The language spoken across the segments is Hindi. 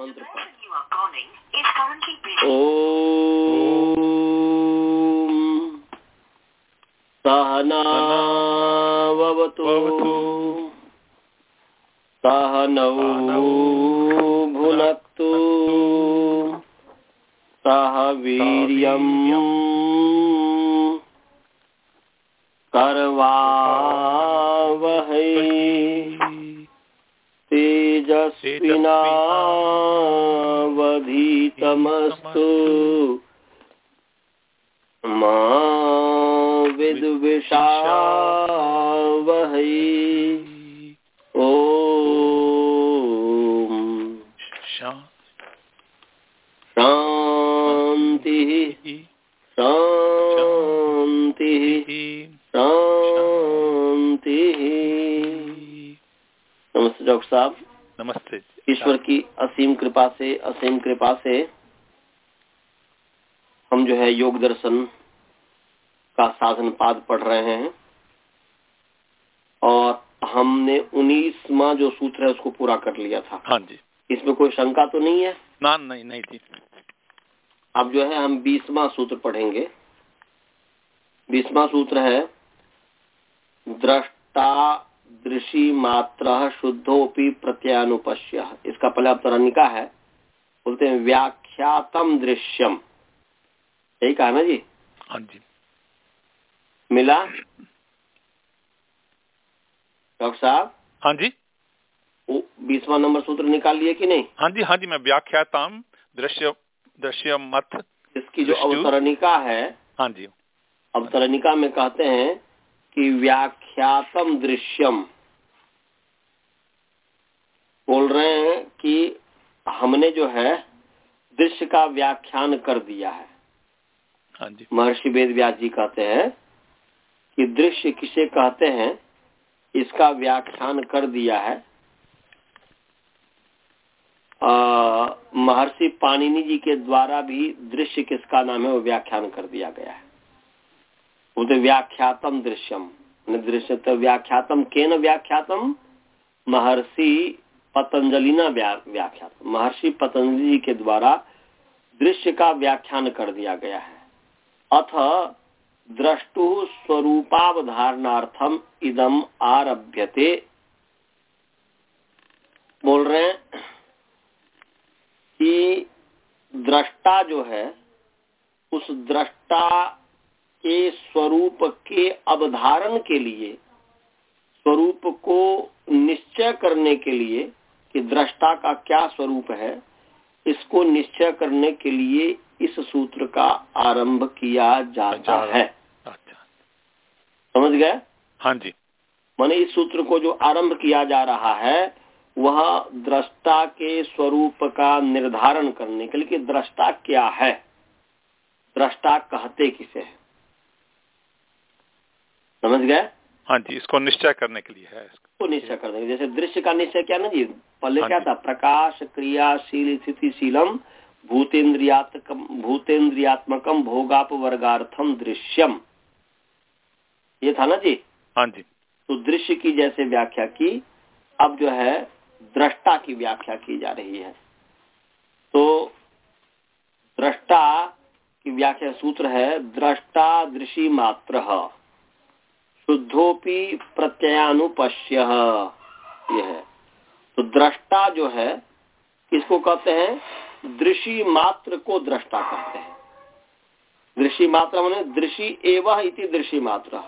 मंत्र ओ सहनावतु सहनौ भुन सह वीर कर्वा कर्वावहै। तेजस्विनावधीतमस्तु मा विद्विषावहै। ॐ शान्तिः। शान्तिः। शान्तिः। नमस्ते डॉक्टर साहब। नमस्ते ईश्वर की असीम कृपा से असीम कृपा से हम जो है योग दर्शन का साधन पाद पढ़ रहे हैं। और हमने उन्नीसवा जो सूत्र है उसको पूरा कर लिया था। हाँ जी। इसमें कोई शंका तो नहीं है? ना नहीं नहीं थी। अब जो है हम बीसवा सूत्र पढ़ेंगे। बीसवा सूत्र है दृष्टा दृषि मात्र शुद्धोपि प्रत्यानुपश्य। इसका पहले अवतरणिका है। बोलते हैं व्याख्यातम दृश्यम। यही कहा ना जी? हाँ जी। मिला? डॉक्टर साहब? हाँ जी। वो बीसवा नंबर सूत्र निकाल लिए कि नहीं? हाँ जी हाँ जी मैं व्याख्याताम दृश्य दृश्य मत इसकी जो अवतरणिका है हाँ जी। अवतरणिका में कहते हैं कि व्याख्यातम दृश्यम। बोल रहे हैं कि हमने जो है दृश्य का व्याख्यान कर दिया है। हाँ जी। महर्षि वेद व्यास जी कहते हैं कि दृश्य किसे कहते हैं इसका व्याख्यान कर दिया है। महर्षि पाणिनि जी के द्वारा भी दृश्य किसका नाम है वो व्याख्यान कर दिया गया है। बोलते व्याख्यातम दृश्यम। दृश्य व्याख्यातम केन व्याख्यातम महर्षि पतंजलिना व्या- व्याख्यातम महर्षि पतंजलि जी के द्वारा दृश्य का व्याख्यान कर दिया गया है। अथ द्रष्टु स्वरूपावधारणार्थम इदम आरभ्यते। बोल रहे हैं कि दृष्टा जो है, उस दृष्टा के स्वरूप के अवधारण के लिए स्वरूप को निश्चय करने के लिए कि दृष्टा का क्या स्वरूप है इसको निश्चय करने के लिए इस सूत्र का आरंभ किया जाता जा है। अच्छा। समझ गए? हाँ जी। माने इस सूत्र को जो आरंभ किया जा रहा है वह दृष्टा के स्वरूप का निर्धारण करने के लिए कि दृष्टा क्या है? दृष्टा कहते किसे है? समझ गए? हाँ जी इसको निश्चय करने के लिए है। इसको को निश्चय कर देंगे। जैसे दृश्य का निश्चय क्या ना जी? पहले हाँ क्या था? प्रकाश क्रियाशील स्थितिशीलम भूतेन्द्रियात्मकम भूतेन्द्रियात्मकम भोगाप वर्गार्थम दृश्यम। ये था ना जी? हाँ जी। तो दृश्य की जैसे व्याख्या की अब जो है दृष्टा की व्याख्या की जा रही है। तो दृष्टा की व्याख्या सूत्र है दृष्टा दृषि मात्र। शुद्धोपि प्रत्ययानुपश्य। ये है। तो दृष्टा जो है, किसको कहते हैं? दृषि मात्र को दृष्टा कहते हैं। दृषि मात्र माने दृषि एवं इति दृषि मात्र।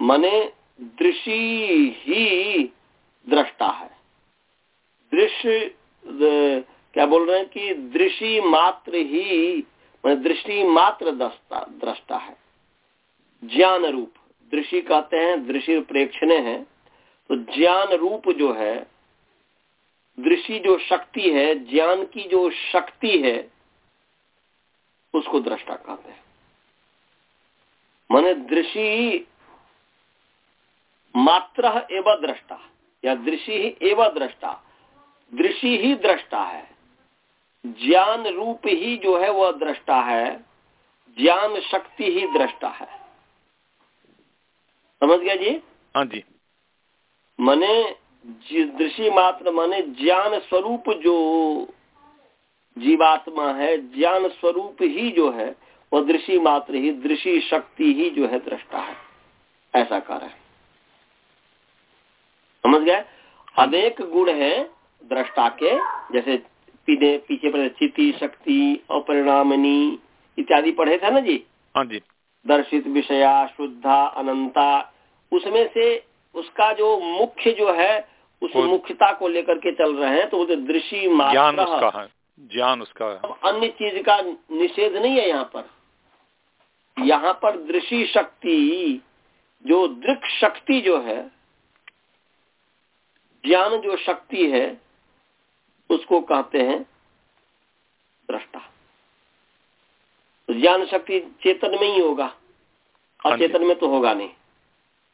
मने दृषि ही दृष्टा है। दृश्य क्या बोल रहे हैं कि दृषि मात्र ही, मैंने दृष्टि मात्र दृष्टा है। ज्ञान रूप दृषि कहते हैं दृषि प्रेक्षण है। तो ज्ञान रूप जो है दृषि जो शक्ति है, ज्ञान की जो शक्ति है, उसको दृष्टा कहते हैं। माने दृषि मात्र एवं दृष्टा, या दृषि ही एवं दृष्टा। दृषि ही दृष्टा है। ज्ञान रूप ही जो है, वह दृष्टा है। ज्ञान शक्ति ही दृष्टा है। समझ गया जी? हाँ जी। मने दृश्य मात्र माने ज्ञान स्वरूप जो जीवात्मा है ज्ञान स्वरूप ही जो है वो दृषि मात्र ही दृषि शक्ति ही जो है दृष्टा है। ऐसा कर है। समझ गए? अनेक गुण है दृष्टा के जैसे पीछे पीछे पर चिति शक्ति अपरिणामनी इत्यादि पढ़े थे ना जी? हाँ जी। दर्शित विषया शुद्धा अनंता। उसमें से उसका जो मुख्य जो है उस मुख्यता को लेकर के चल रहे हैं तो वो दृषि ज्ञान उसका है ज्ञान उसका है। अन्य चीज़ का निषेध नहीं है यहाँ पर। यहाँ पर दृषि शक्ति जो दृक शक्ति जो है ज्ञान जो शक्ति है उसको कहते हैं दृष्टा। ज्ञान शक्ति चेतन में ही होगा। हाँ जी। अचेतन में तो होगा नहीं।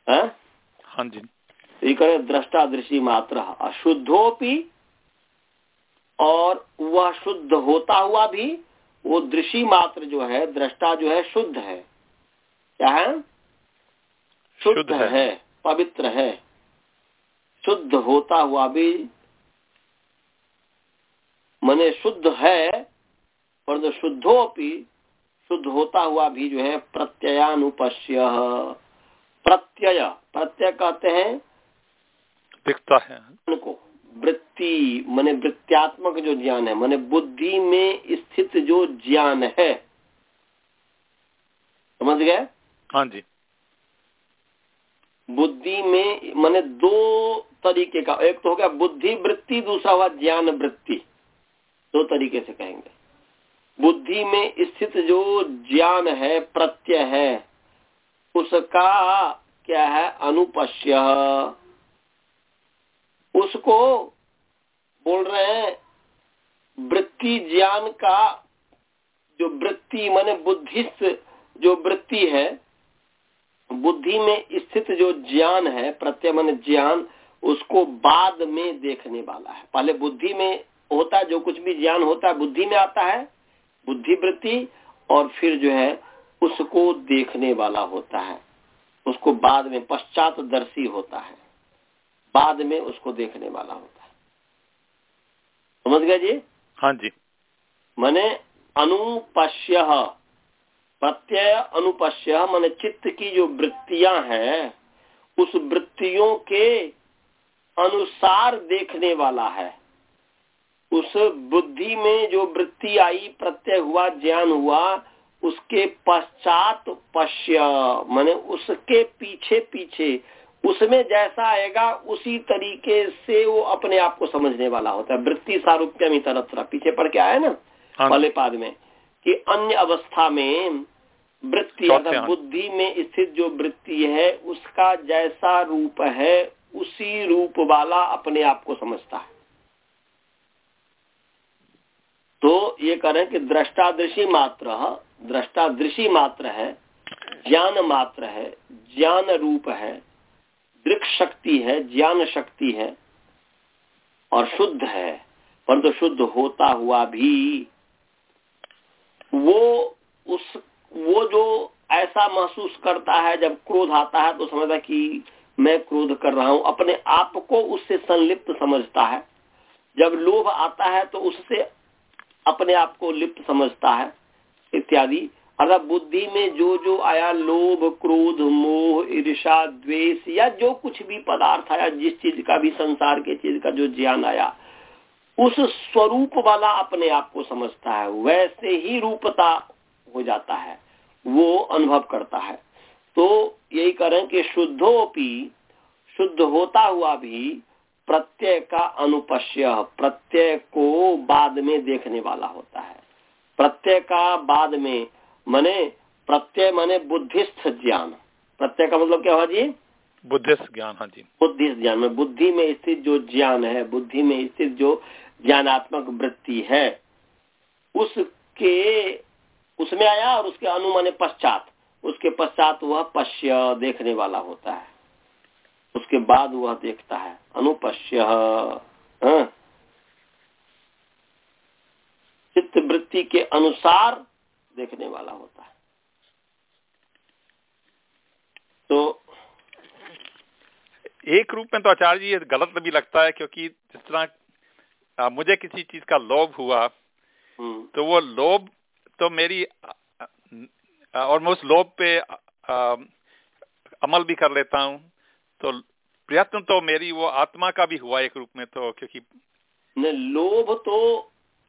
है? हाँ जी। तो ये करें दृष्टा दृष्टि मात्र। अशुद्धोपि और वह शुद्ध होता हुआ भी वो दृषि मात्र जो है दृष्टा जो है शुद्ध है। क्या है? शुद्ध, शुद्ध है। है पवित्र है। शुद्ध होता हुआ भी मने शुद्ध है परंतु शुद्धोपि शुद्ध होता हुआ भी जो है प्रत्ययानुपश्य। प्रत्यय प्रत्यय कहते हैं दिखता है। ज्ञान को। वृत्ति माने वृत्त्यात्मक जो ज्ञान है माने बुद्धि में स्थित जो ज्ञान है। समझ गए? हाँ जी। बुद्धि में माने दो तरीके का एक तो हो गया बुद्धि वृत्ति दूसरा हुआ ज्ञान वृत्ति। दो तरीके से कहेंगे। बुद्धि में स्थित जो ज्ञान है, प्रत्यय है, उसका क्या है? अनुपश्य। उसको बोल रहे हैं, वृत्ति ज्ञान का जो वृत्ति माने बुद्धिस्त जो वृत्ति है, बुद्धि में स्थित जो ज्ञान है, प्रत्यय मन ज्ञान, उसको बाद में देखने वाला है। पहले बुद्धि में होता है जो कुछ भी ज्ञान होता है, बुद्धि में आता है बुद्धि वृत्ति और फिर जो है उसको देखने वाला होता है। उसको बाद में पश्चात दर्शी होता है। बाद में उसको देखने वाला होता है। समझ गए जी? हाँ जी। मने अनुपश्य प्रत्यय अनुपश्य माने चित्त की जो वृत्तियाँ हैं उस वृत्तियों के अनुसार देखने वाला है। उस बुद्धि में जो वृत्ति आई प्रत्यय हुआ ज्ञान हुआ उसके पश्चात पश्य माने उसके पीछे पीछे उसमें जैसा आएगा उसी तरीके से वो अपने आप को समझने वाला होता है। वृत्ति सारूप्यम ही तरह पीछे पढ़ के आया ना हाँ। पहले पाद में कि अन्य अवस्था में वृत्ति अर्थात बुद्धि में स्थित जो वृत्ति है उसका जैसा रूप है उसी रूप वाला अपने आप को समझता है। तो ये करें कि दृष्टादृशी मात्र दृष्टादृशी मात्र है, ज्ञान मात्र है, ज्ञान रूप है दृक शक्ति है, ज्ञान शक्ति है, और शुद्ध है, परंतु शुद्ध होता हुआ भी। वो उस, वो जो ऐसा महसूस करता है, जब क्रोध आता है तो समझता है कि मैं क्रोध कर रहा हूँ। अपने आप को उससे संलिप्त समझता है। जब लोभ आता है तो उससे अपने आप को लिप्त समझता है, इत्यादि। अर्थात बुद्धि में जो जो आया, लोभ, क्रोध, मोह ईर्षा द्वेष, या जो कुछ भी पदार्थ आया, जिस चीज़ का भी, संसार के चीज़ का जो ज्ञान आया, उस स्वरूप वाला अपने आप को समझता है। वैसे ही रूपता हो जाता है, वो अनुभव करता है। तो यही करें कि शुद्धोपि, शुद्ध होता हुआ भी प्रत्यय का अनुपश्य प्रत्यय को बाद में देखने वाला होता है। प्रत्यय का बाद में मने प्रत्यय मने बुद्धिस्थ ज्ञान। प्रत्यय का मतलब क्या हुआ जी? बुद्धिस्ट ज्ञान हाँ जी। बुद्धिस्ट ज्ञान में बुद्धि में स्थित जो ज्ञान है बुद्धि में स्थित जो ज्ञानात्मक वृत्ति है उसके उसमें आया और उसके अनुमाने पश्चात। उसके पश्चात वह पश्य देखने वाला होता है। उसके बाद वह देखता है। अनुपश्य। हाँ। चित्त वृत्ति के अनुसार देखने वाला होता है। तो एक रूप में तो आचार्य जी ये गलत भी लगता है क्योंकि जिस तरह मुझे किसी चीज़ का लोभ हुआ हम्म, तो वो लोभ तो मेरी और मैं उस लोभ पे आ, अमल भी कर लेता हूँ तो प्रयत्न तो मेरी वो आत्मा का भी हुआ एक रूप में तो क्योंकि लोभ तो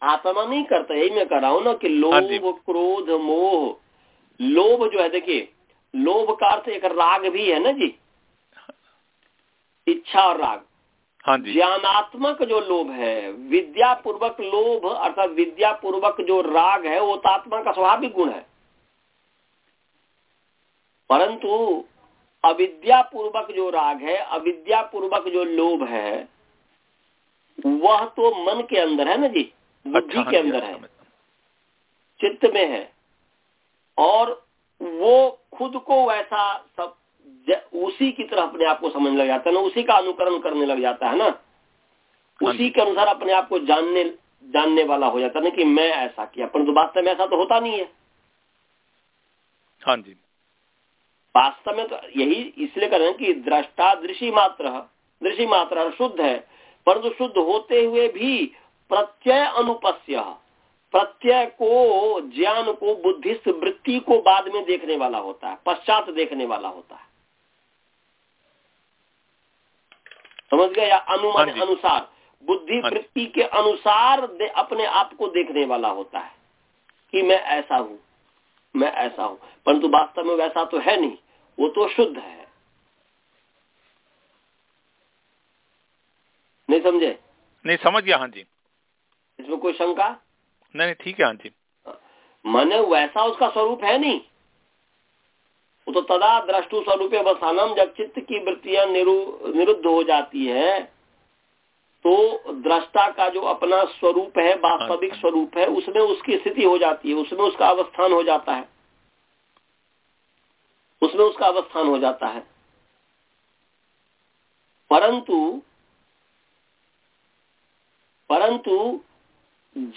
आत्मा नहीं करता यही मैं कर रहा हूँ ना कि हाँ लोभ क्रोध मोह। लोभ जो है देखिए लोभ का अर्थ एक राग भी है ना जी? इच्छा और राग। हाँ जी। ज्ञानात्मक जो लोभ है विद्या पूर्वक लोभ अर्थात विद्या पूर्वक जो राग है वो तो आत्मा का स्वाभाविक गुण है। परंतु अविद्या पूर्वक जो राग है अविद्या पूर्वक जो लोभ है वह तो मन के अंदर है ना जी? बुद्धि अच्छा हाँ के अंदर है चित्त में है। और वो खुद को वैसा सब उसी की तरह अपने आप को समझने लग जाता है ना उसी का अनुकरण करने लग जाता है ना? हाँ उसी के अनुसार अपने आप को जानने जानने वाला हो जाता है ना कि मैं ऐसा किया परंतु वास्तव में ऐसा तो होता नहीं है। हाँ जी। वास्तव में तो यही इसलिए कर रहे हैं कि दृष्टा दृषि मात्र दृषि मात्र शुद्ध है। परंतु शुद्ध होते हुए भी प्रत्यय अनुपस्य प्रत्यय को ज्ञान को बुद्धिस्त वृत्ति को बाद में देखने वाला होता है पश्चात देखने वाला होता है। समझ गए या अनुमान हाँ अनुसार? बुद्धि हाँ वृत्ति के अनुसार अपने आप को देखने वाला होता है कि मैं ऐसा हूँ मैं ऐसा हूँ। परंतु वास्तव में वैसा तो है नहीं। वो तो शुद्ध है। नहीं समझे? नहीं समझ गया हाँ जी। इसमें कोई शंका? नहीं नहीं ठीक है हाँ जी। माने वैसा उसका स्वरूप है नहीं। वो तो तदा द्रष्टु स्वरूप अवसानम जब चित्त की वृत्तियाँ निरु- निरुद्ध हो जाती है तो दृष्टा का जो अपना स्वरूप है वास्तविक हाँ। स्वरूप है उसमें उसकी स्थिति हो जाती है उसमें उसका अवस्थान हो जाता है। उसमें उसका अवस्थान हो जाता है। परंतु परंतु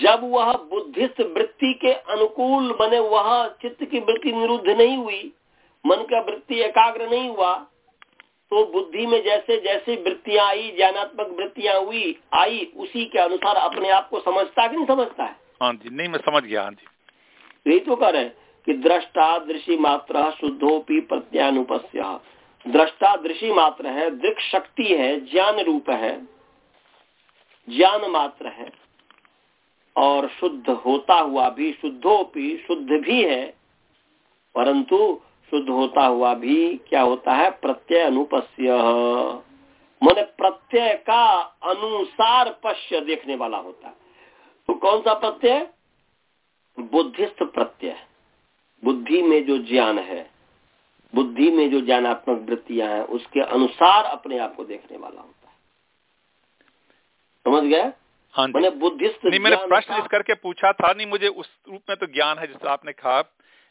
जब वह बुद्धिस्ट वृत्ति के अनुकूल बने वह चित्त की वृत्ति निरुद्ध नहीं हुई मन का वृत्ति एकाग्र नहीं हुआ तो बुद्धि में जैसे जैसे वृत्तियाँ आई ज्ञानात्मक वृत्तियाँ हुई आई उसी के अनुसार अपने आप को समझता कि नहीं समझता है? हाँ जी नहीं मैं समझ गया हाँ जी। यही तो कह रहे हैं। कि दृष्टा दृषि मात्र शुद्धोपी प्रत्यानुपस्य। दृष्टा दृषि मात्र है, दृक शक्ति है, ज्ञान रूप है। ज्ञान मात्र है। और शुद्ध होता हुआ भी, शुद्धोपी शुद्ध भी है। परंतु शुद्ध होता हुआ भी क्या होता है? प्रत्यय अनुपस्य। मैंने प्रत्यय का अनुसार पश्य देखने वाला होता है। तो कौन सा प्रत्यय? बुद्धिस्त प्रत्यय। बुद्धि में जो ज्ञान है बुद्धि में जो ज्ञानात्मक वृत्तियाँ हैं उसके अनुसार अपने आप को देखने वाला होता है। समझ गया हाँ मैंने बुद्धिस्ट नहीं मैंने प्रश्न इस करके पूछा था नहीं मुझे उस रूप में तो ज्ञान है जिससे आपने कहा।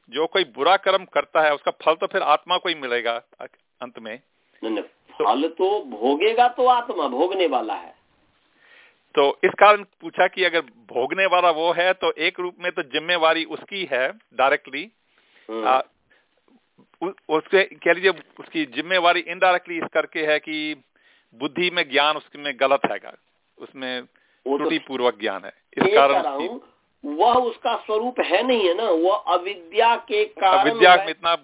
जो कोई बुरा कर्म करता है उसका फल तो फिर आत्मा को ही मिलेगा अंत में। नहीं, नहीं, फल तो भोगेगा तो आत्मा भोगने वाला है। तो इस कारण पूछा कि अगर भोगने वाला वो है तो एक रूप में तो जिम्मेवारी उसकी है डायरेक्टली हम्म, उसके कह लीजिए उसकी जिम्मेवारी इनडायरेक्टली इस करके है कि बुद्धि में ज्ञान उसमें गलत है उसमें तो त्रुटि पूर्वक ज्ञान है। इस कारण वह उसका स्वरूप है नहीं है ना वह अविद्या के कारण अविद्या में इतना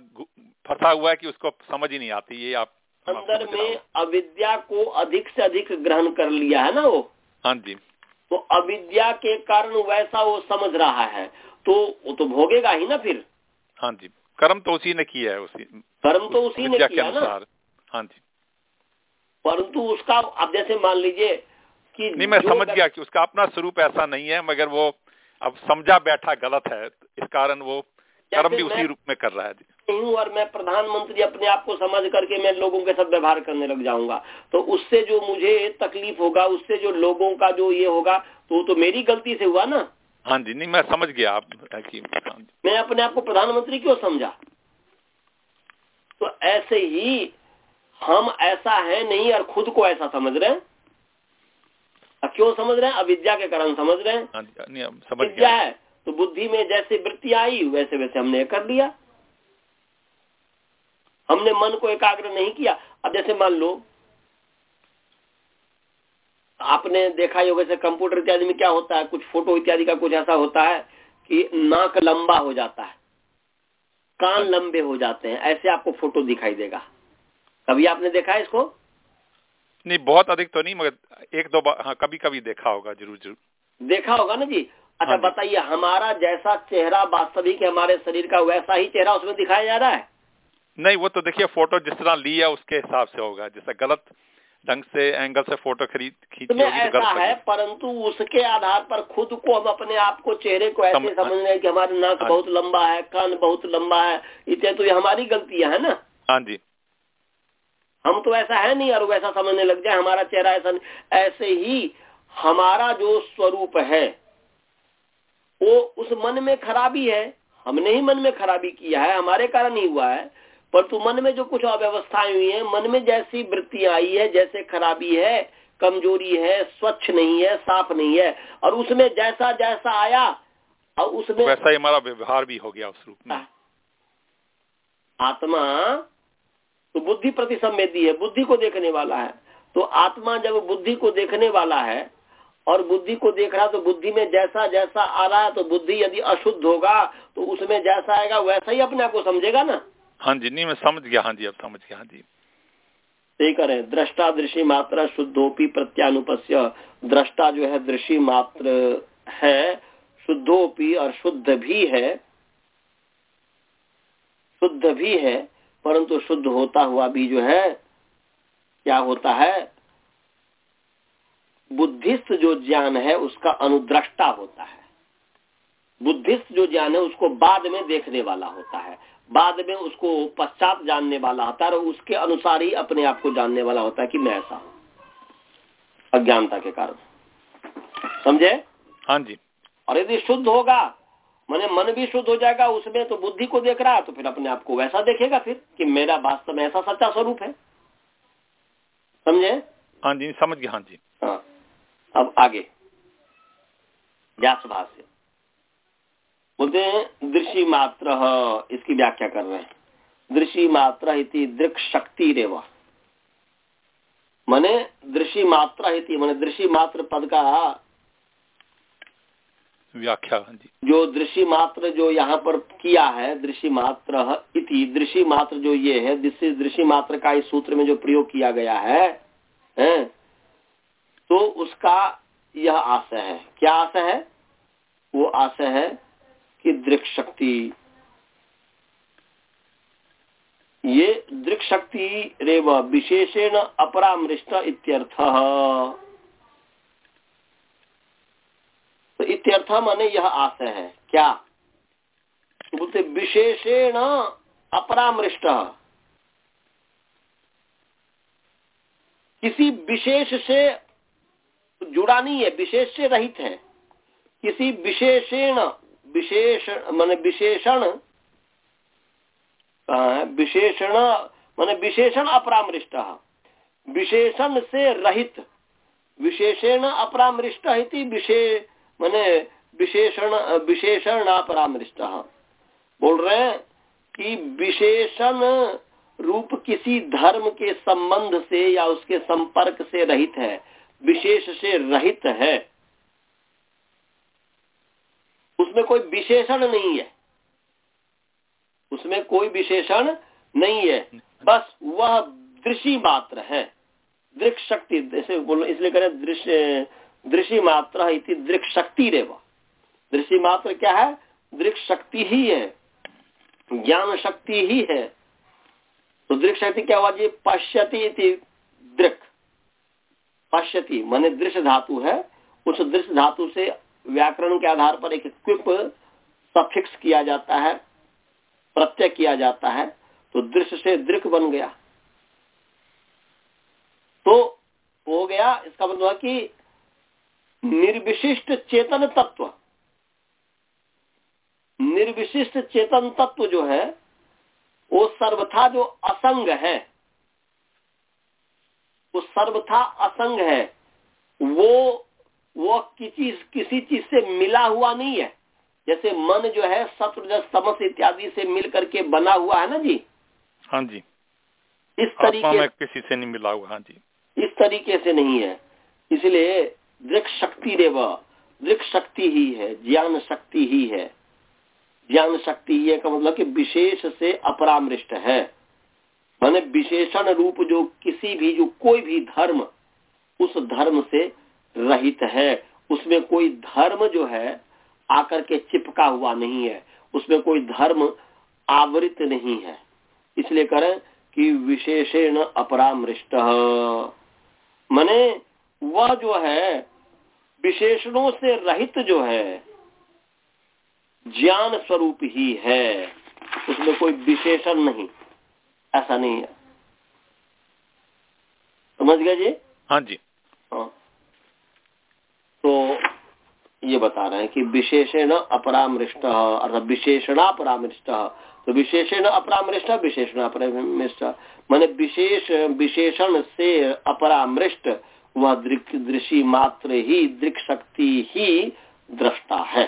फंसा हुआ है कि उसको समझ ही नहीं आती ये आप अंदर में अविद्या को अधिक से अधिक ग्रहण कर लिया है ना वो। हाँ जी। तो अविद्या के कारण वैसा वो समझ रहा है तो वो तो भोगेगा ही ना फिर। हाँ जी। कर्म तो उसी ने किया है उसी कर्म तो उसी ने किया ना। हाँ जी। परंतु उसका अब जैसे मान लीजिए कि नहीं मैं समझ गया कि उसका अपना स्वरूप ऐसा नहीं है मगर वो अब समझा बैठा गलत है इस कारण वो कर्म भी उसी रूप में कर रहा है। हूँ और मैं प्रधानमंत्री अपने आप को समझ करके मैं लोगों के साथ व्यवहार करने लग जाऊँगा। तो उससे जो मुझे तकलीफ़ होगा उससे जो लोगों का जो ये होगा तो तो मेरी गलती से हुआ ना? हाँ जी नहीं मैं समझ गया आप मैं अपने आप को प्रधानमंत्री क्यों समझा? तो ऐसे ही हम ऐसा है नहीं और खुद को ऐसा समझ रहे हैं? क्यों समझ रहे हैं? अविद्या के कारण समझ रहे हैं। हाँ समझ विद्या गया। है तो बुद्धि में जैसे वृत्ति आई वैसे वैसे हमने कर लिया। हमने मन को एकाग्र नहीं किया। अब जैसे मान लो आपने देखा ही होगा जैसे कंप्यूटर इत्यादि में क्या होता है कुछ फ़ोटो इत्यादि का कुछ ऐसा होता है कि नाक लंबा हो जाता है कान लंबे हो जाते हैं ऐसे आपको फ़ोटो दिखाई देगा। कभी आपने देखा है इसको? नहीं बहुत अधिक तो नहीं मगर एक दो बार हाँ कभी कभी देखा होगा ज़रूर ज़रूर। देखा होगा ना जी? अच्छा हाँ बताइए हमारा जैसा चेहरा वास्तविक हमारे शरीर का वैसा ही चेहरा उसमें दिखाया जा रहा है? नहीं वो तो देखिए फ़ोटो जिस तरह लिया उसके हिसाब से होगा। जैसे गलत ढंग से एंगल से फ़ोटो खरीद खींची तो ऐसा गलत है परंतु उसके आधार पर खुद को हम अपने आप को चेहरे को ऐसे सम- समझ रहे हैं कि हमारा नाक हाँ। बहुत लंबा है कान बहुत लंबा है इत्यादि तो ये हमारी गलतियाँ है ना? हाँ जी। हम तो ऐसा है नहीं और वैसा समझने लग जाए हमारा चेहरा ऐसा ऐसे ही हमारा जो स्वरूप है वो उस मन में खराबी है। हमने ही मन में खराबी किया है हमारे कारण ही हुआ है। परंतु मन में जो कुछ अव्यवस्थाएँ हुई है मन में जैसी वृत्तियाँ आई है जैसे खराबी है कमज़ोरी है स्वच्छ नहीं है साफ़ नहीं है और उसमें जैसा जैसा आया और उसमें वैसा ही हमारा व्यवहार भी हो गया उस रूप में। आत्मा तो बुद्धि प्रति संवेदी है बुद्धि को देखने वाला है। तो आत्मा जब बुद्धि को देखने वाला है और बुद्धि को देख रहा तो बुद्धि में जैसा जैसा आ रहा है तो बुद्धि यदि अशुद्ध होगा तो उसमें जैसा आएगा वैसा ही अपने आप को समझेगा ना। हाँ जी, नहीं, मैं समझ गया हाँ जी, अब समझ गया हाँ जी। सही करें दृष्टा दृश्य मात्रा शुद्धोपी प्रत्यानुपस्य। दृष्टा जो है दृश्य मात्र है, शुद्धोपी और शुद्ध भी है। शुद्ध भी है, परंतु शुद्ध होता हुआ भी जो है, क्या होता है? बुद्धिस्त जो ज्ञान है, उसका अनुद्रष्टा होता है। बुद्धिस्त जो ज्ञान है, उसको बाद में देखने वाला होता है। बाद में उसको पश्चात जानने वाला होता है और उसके अनुसार ही अपने आप को जानने वाला होता है कि मैं ऐसा हूँ। अज्ञानता के कारण। समझे? हाँ जी। और यदि शुद्ध होगा मैंने मन भी शुद्ध हो जाएगा उसमें तो बुद्धि को देख रहा है तो फिर अपने आप को वैसा देखेगा फिर कि मेरा वास्तव में ऐसा सच्चा स्वरूप है। समझे? हाँ जी समझ गया हाँ जी। हाँ। अब आगे। व्यास भाष्य। बोलते हैं दृश्य मात्र इसकी व्याख्या कर रहे हैं। दृषि मात्र इति दृक् शक्ति रेव मने दृश्य मात्र इति मने दृश्य मात्र पद का व्याख्या हाँ जो। दृषि मात्र जो यहाँ पर किया है दृषि मात्र इति दृषि मात्र जो ये है दृश्य मात्र का इस सूत्र में जो प्रयोग किया गया है, है तो उसका यह आशय है। क्या आशय है? वो आशय है कि दृक् शक्ति। ये दृक् शक्ति रेव विशेषेण अपरामृष्ट इत्यर्थ। तो इत्यर्थ माने यह आशय है। क्या? तो बोलते विशेषेण अपरामृष्ट। किसी विशेष से जुड़ा नहीं है, विशेष से रहित है। किसी विशेषण विशेष मान विशेषण विशेषण, मान विशेषण अपरामृष्ट। विशेषण से रहित, विशेषण अपरामृष्ट विशेष माने विशेषण विशेषण अपरामृष्ट। बोल रहे हैं कि विशेषण रूप किसी धर्म के संबंध से या उसके संपर्क से रहित है, विशेष से रहित है। उसमें कोई विशेषण नहीं है। उसमें कोई विशेषण नहीं है। बस वह दृश्य मात्र है। दृक् शक्ति, जैसे बोलो, इसलिए करें दृश्य दृश्य मात्र दृक् शक्ति रेव दृश्य मात्र क्या है? दृक् शक्ति ही है। ज्ञान शक्ति ही है। तो दृक् शक्ति क्या हुआ? जी, पश्यति इति दृक्। पश्यति, माने दृश्य धातु है। उस दृश्य धातु से व्याकरण के आधार पर एक क्विप सफिक्स किया जाता है, प्रत्यय किया जाता है तो दृश्य से दृक बन गया। तो हो गया, इसका मतलब कि निर्विशिष्ट चेतन तत्व, निर्विशिष्ट चेतन तत्व जो है, वो सर्वथा जो असंग है, वो सर्वथा असंग है, वो वो किसी किसी चीज़ से मिला हुआ नहीं है। जैसे मन जो है सत्र समस इत्यादि से मिल करके बना हुआ है ना जी? हाँ जी। इस तरीके में किसी से नहीं मिला हुआ हाँ जी। इस तरीके से नहीं है। इसलिए दृक शक्ति देव दृक शक्ति ही है ज्ञान शक्ति ही है। ज्ञान शक्ति ही है का मतलब कि विशेष से अपरामृष्ट है। माने विशेषण रूप जो किसी भी जो कोई भी धर्म उस धर्म से रहित है, उसमें कोई धर्म जो है, आकर के चिपका हुआ नहीं है। उसमें कोई धर्म आवृत नहीं है। इसलिए करें कि विशेषण अपरामृष्ट। मने, वह जो है, विशेषणों से रहित जो है, ज्ञान स्वरूप ही है। उसमें कोई विशेषण नहीं। ऐसा नहीं है। समझ गया जी? हाँ जी। तो ये बता रहे हैं कि विशेषण अपरामृष्ट अर्थात विशेषणापरामृष्ट तो विशेषण अपरामृष्ट विशेषण अपरामृष्ट। मैंने विशेष विशेषण से अपरामृष्ट वह दृषि मात्र ही दृक शक्ति ही दृष्टा है।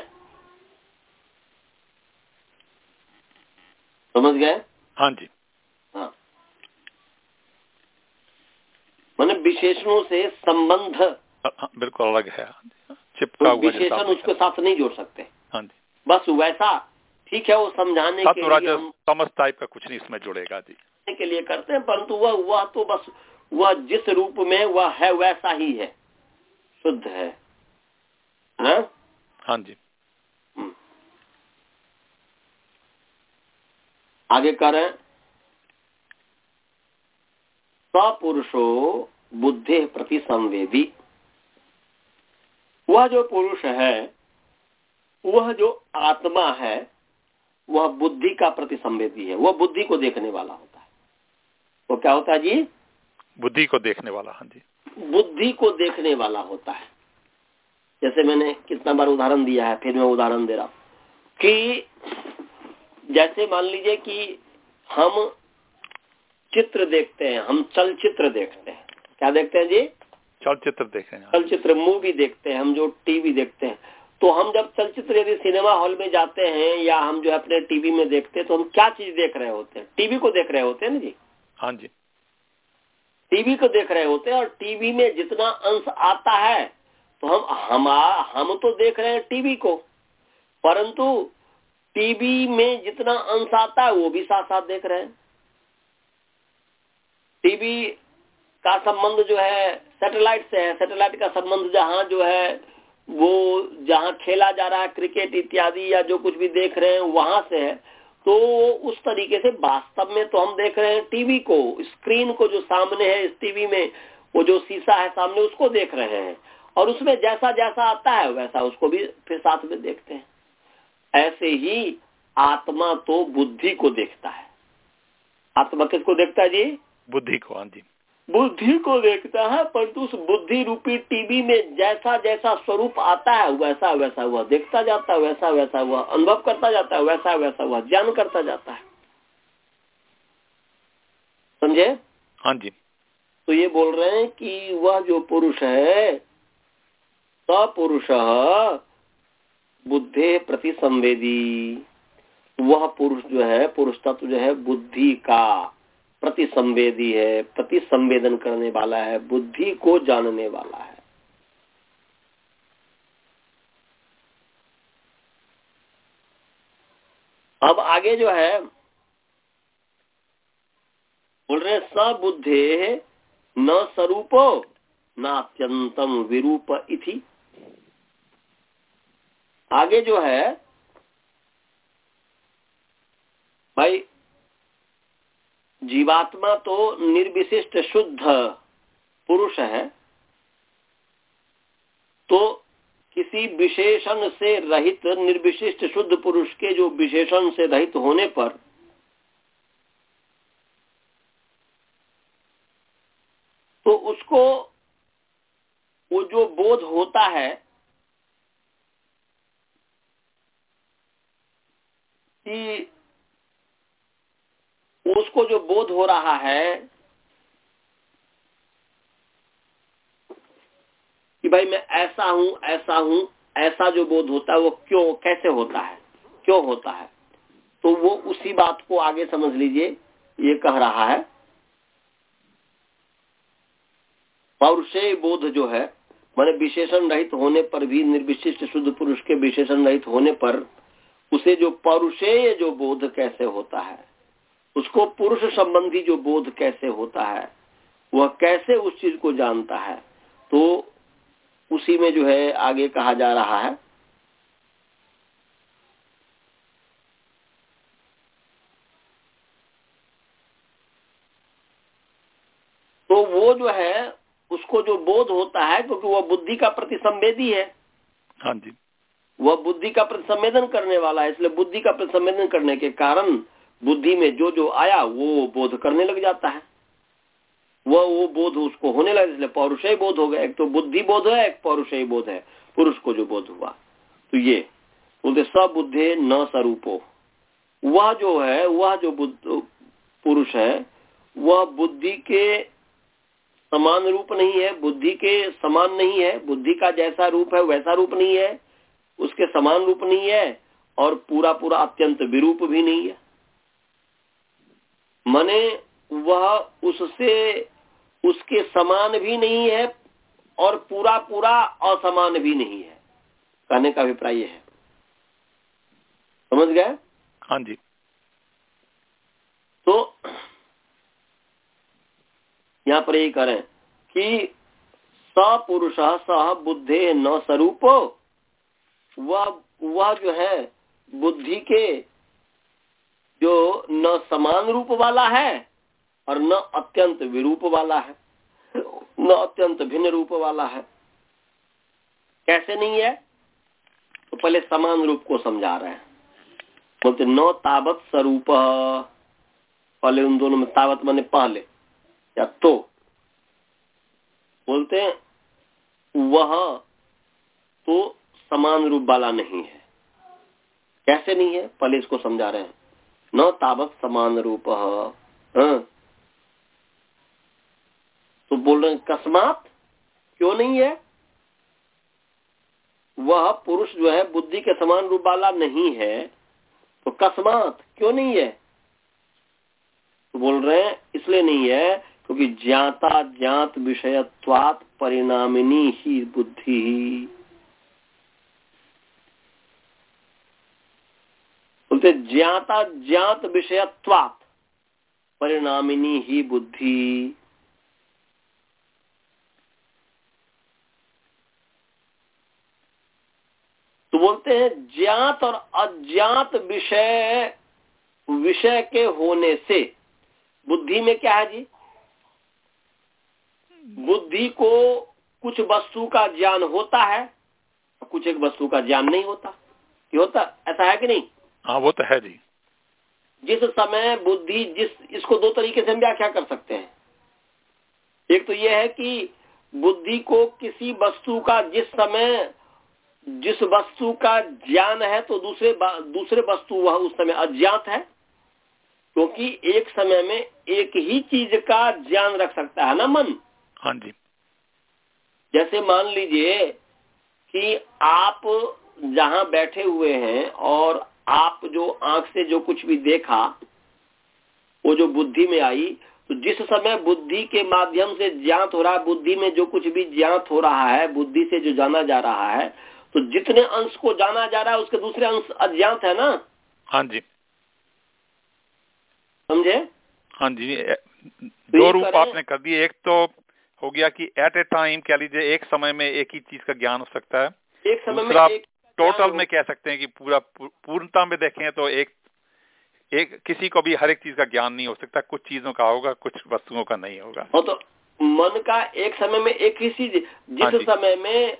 समझ गए? हाँ जी। हाँ। मैंने विशेषणों से संबंध बिल्कुल अलग है। चिपका तो विशेषण उसके साथ नहीं जोड़ सकते। हाँ जी। बस वैसा ठीक है वो समझाने के लिए हम समझ टाइप का कुछ नहीं इसमें जुड़ेगा जी। के लिए करते हैं परंतु वह वह तो बस वह जिस रूप में वह है वैसा ही है। शुद्ध है। ना? हाँ जी। हम्म। आगे करें सपुरुषो बुद्धि प्रति संवेदी वह जो पुरुष है वह जो आत्मा है वह बुद्धि का प्रति संवेदी है। वह बुद्धि को देखने वाला होता है। वो क्या होता है जी? बुद्धि को देखने वाला हाँ जी। बुद्धि को देखने वाला होता है। जैसे मैंने कितना बार उदाहरण दिया है फिर मैं उदाहरण दे रहा हूँ कि जैसे मान लीजिए कि हम चित्र देखते हैं हम चलचित्र देखते हैं। क्या देखते हैं जी? चलचित्र देखें चलचित्र मूवी देखते हैं हम जो टीवी देखते हैं। तो हम जब चलचित्र यदि सिनेमा हॉल में जाते हैं या हम जो अपने टीवी में देखते हैं तो हम क्या चीज़ देख रहे होते हैं? टीवी को देख रहे होते हैं ना जी? हाँ जी। टीवी को देख रहे होते हैं और टीवी में जितना अंश आता है तो हम हम हम तो देख रहे हैं टीवी को। परंतु टीवी में जितना अंश आता है वो भी साथ साथ देख रहे हैं। टीवी का संबंध जो है सैटेलाइट से है। सैटेलाइट का संबंध जहाँ जो है, वो जहाँ खेला जा रहा है क्रिकेट इत्यादि या जो कुछ भी देख रहे हैं, वहाँ से है। तो उस तरीके से वास्तव में तो हम देख रहे हैं टीवी को स्क्रीन को जो सामने है, इस टीवी में, वो जो शीशा है सामने, उसको देख रहे हैं। और उसमें जैसा जैसा आता है, वैसा उसको भी फिर साथ में देखते हैं। ऐसे ही आत्मा तो बुद्धि को देखता है। आत्मा किसको देखता है जी? बुद्धि को हाँ जी। बुद्धि को देखता है परंतु उस बुद्धि रूपी टीवी में जैसा जैसा स्वरूप आता है वैसा वैसा हुआ। देखता जाता है वैसा वैसा हुआ। अनुभव करता जाता है वैसा वैसा हुआ। ज्ञान करता जाता है। समझे? हाँ जी। तो ये बोल रहे हैं कि वह जो पुरुष है सपुरुष बुद्धि प्रति संवेदी वह पुरुष जो है पुरुष तत्व जो है बुद्धि का। प्रति संवेदी है प्रति संवेदन करने वाला है, बुद्धि को जानने वाला है। अब आगे जो है, बोल रहे सबुद्धे न स्वरूपो न अत्यंतम विरूप इति। आगे जो है, भाई जीवात्मा तो निर्विशिष्ट शुद्ध पुरुष है तो किसी विशेषण से रहित, निर्विशिष्ट शुद्ध पुरुष के जो विशेषण से रहित होने पर तो उसको वो जो बोध होता है, कि उसको जो बोध हो रहा है कि भाई मैं ऐसा हूँ ऐसा हूँ, ऐसा जो बोध होता है वो क्यों, कैसे होता है, क्यों होता है? तो वो उसी बात को आगे समझ लीजिए, ये कह रहा है। पौरुषे बोध जो है, माने विशेषण रहित होने पर भी, निर्विशिष्ट शुद्ध पुरुष के विशेषण रहित होने पर, उसे जो पौरुषेय जो बोध कैसे होता है? उसको पुरुष संबंधी जो बोध कैसे होता है वह कैसे उस चीज़ को जानता है तो उसी में जो है आगे कहा जा रहा है। तो वो जो है उसको जो बोध होता है क्योंकि वह बुद्धि का प्रतिसंवेदी है। हाँ जी। वह बुद्धि का प्रतिसंवेदन करने वाला है इसलिए बुद्धि का प्रतिसंवेदन करने के कारण बुद्धि में जो जो आया, वो बोध करने लग जाता है। वह वो बोध उसको होने लगा, इसलिए पौरुषय बोध हो गया। एक तो बुद्धि बोध है, एक पौरुषय बोध है। पुरुष को जो बोध हुआ। तो ये, बोलते सबुद्धे न स्वरूपो वह जो है, वह जो बुद्ध, पुरुष है, वह बुद्धि के समान रूप नहीं है, बुद्धि के समान नहीं है। बुद्धि का जैसा रूप है, वैसा रूप नहीं है। उसके समान रूप नहीं है, और पूरा पूरा अत्यंत विरूप भी नहीं है। मने वह उससे उसके समान भी नहीं है और पूरा पूरा असमान भी नहीं है। कहने का अभिप्राय है। समझ गए? हाँ जी। तो यहाँ पर यही करें कि सपुरुष सह बुद्धे न स्वरूप वह वह जो है बुद्धि के जो न समान रूप वाला है और न अत्यंत विरूप वाला है, न अत्यंत भिन्न रूप वाला है। कैसे नहीं है? तो पहले समान रूप को समझा रहे हैं। बोलते, न तावत स्वरूप। पहले उन दोनों में तावत माने पहले, या तो। बोलते हैं वह तो समान रूप वाला नहीं है। कैसे नहीं है? पहले इसको समझा रहे हैं। न तावत समान रूप हाँ। तो बोल रहे कस्मात? क्यों नहीं है? वह पुरुष जो है, बुद्धि के समान रूप वाला नहीं है। तो कस्मात? क्यों नहीं है? तो बोल रहे हैं, इसलिए नहीं है, क्योंकि ज्ञाता ज्ञात विषयत्वात परिणामिनी ही बुद्धि बोलते ज्ञाता ज्ञात विषयत्वात। परिणामिनी ही बुद्धि। तो बोलते हैं, ज्ञात और अज्ञात विषय विषय के होने से, बुद्धि में क्या है जी? बुद्धि को कुछ वस्तु का ज्ञान होता है, कुछ एक वस्तु का ज्ञान नहीं होता। ये होता, ऐसा है कि नहीं? हाँ वो तो है जी। जिस समय बुद्धि जिस इसको दो तरीके से हम व्याख्या कर सकते हैं। एक तो यह है कि बुद्धि को किसी वस्तु का जिस समय जिस वस्तु का ज्ञान है तो दूसरे दूसरे वस्तु वह उस समय अज्ञात है क्योंकि तो एक समय में एक ही चीज़ का ज्ञान रख सकता है ना मन? हाँ जी। जैसे मान लीजिए कि आप जहाँ बैठे हुए हैं और आप जो आँख से जो कुछ भी देखा वो जो बुद्धि में आई तो जिस समय बुद्धि के माध्यम से ज्ञात हो रहा है बुद्धि में जो कुछ भी ज्ञात हो रहा है बुद्धि से जो जाना जा रहा है तो जितने अंश को जाना जा रहा है उसके दूसरे अंश अज्ञात है ना? हाँ जी। समझे? हाँ जी तो दो रूप आपने कर दिए। एक तो हो गया कि एट ए टाइम कह लीजिए एक समय में एक ही चीज़ का ज्ञान हो सकता है। एक समय में एक टोटल में कह सकते हैं कि पूरा पूर्णता में देखें तो एक एक किसी को भी हर एक चीज़ का ज्ञान नहीं हो सकता। कुछ चीज़ों का होगा कुछ वस्तुओं का नहीं होगा। हो तो मन का एक समय में एक ही चीज़ हाँ जिस समय में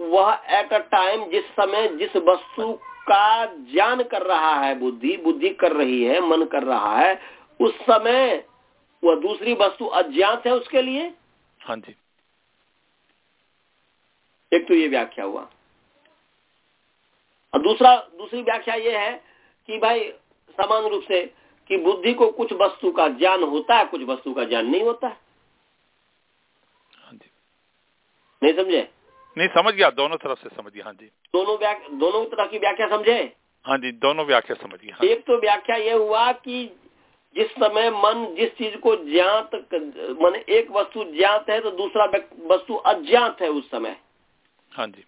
वह एट अ टाइम जिस समय जिस वस्तु का ज्ञान कर रहा है बुद्धि बुद्धि कर रही है मन कर रहा है उस समय वह दूसरी वस्तु अज्ञात है उसके लिए? हाँ जी। एक तो ये व्याख्या हुआ। और दूसरा दूसरी व्याख्या ये है कि भाई समान रूप से कि बुद्धि को कुछ वस्तु का ज्ञान होता है कुछ वस्तु का ज्ञान नहीं होता है। हाँ नहीं समझे? नहीं समझ गया दोनों तरफ़ से समझ गया हाँ जी। दोनों दोनों तरह की व्याख्या समझे? हाँ जी दोनों व्याख्या समझ गया हाँ एक तो व्याख्या ये हुआ कि जिस समय मन जिस चीज़ को ज्ञात मन एक वस्तु ज्ञात है तो दूसरा वस्तु अज्ञात है उस समय। हाँ जी।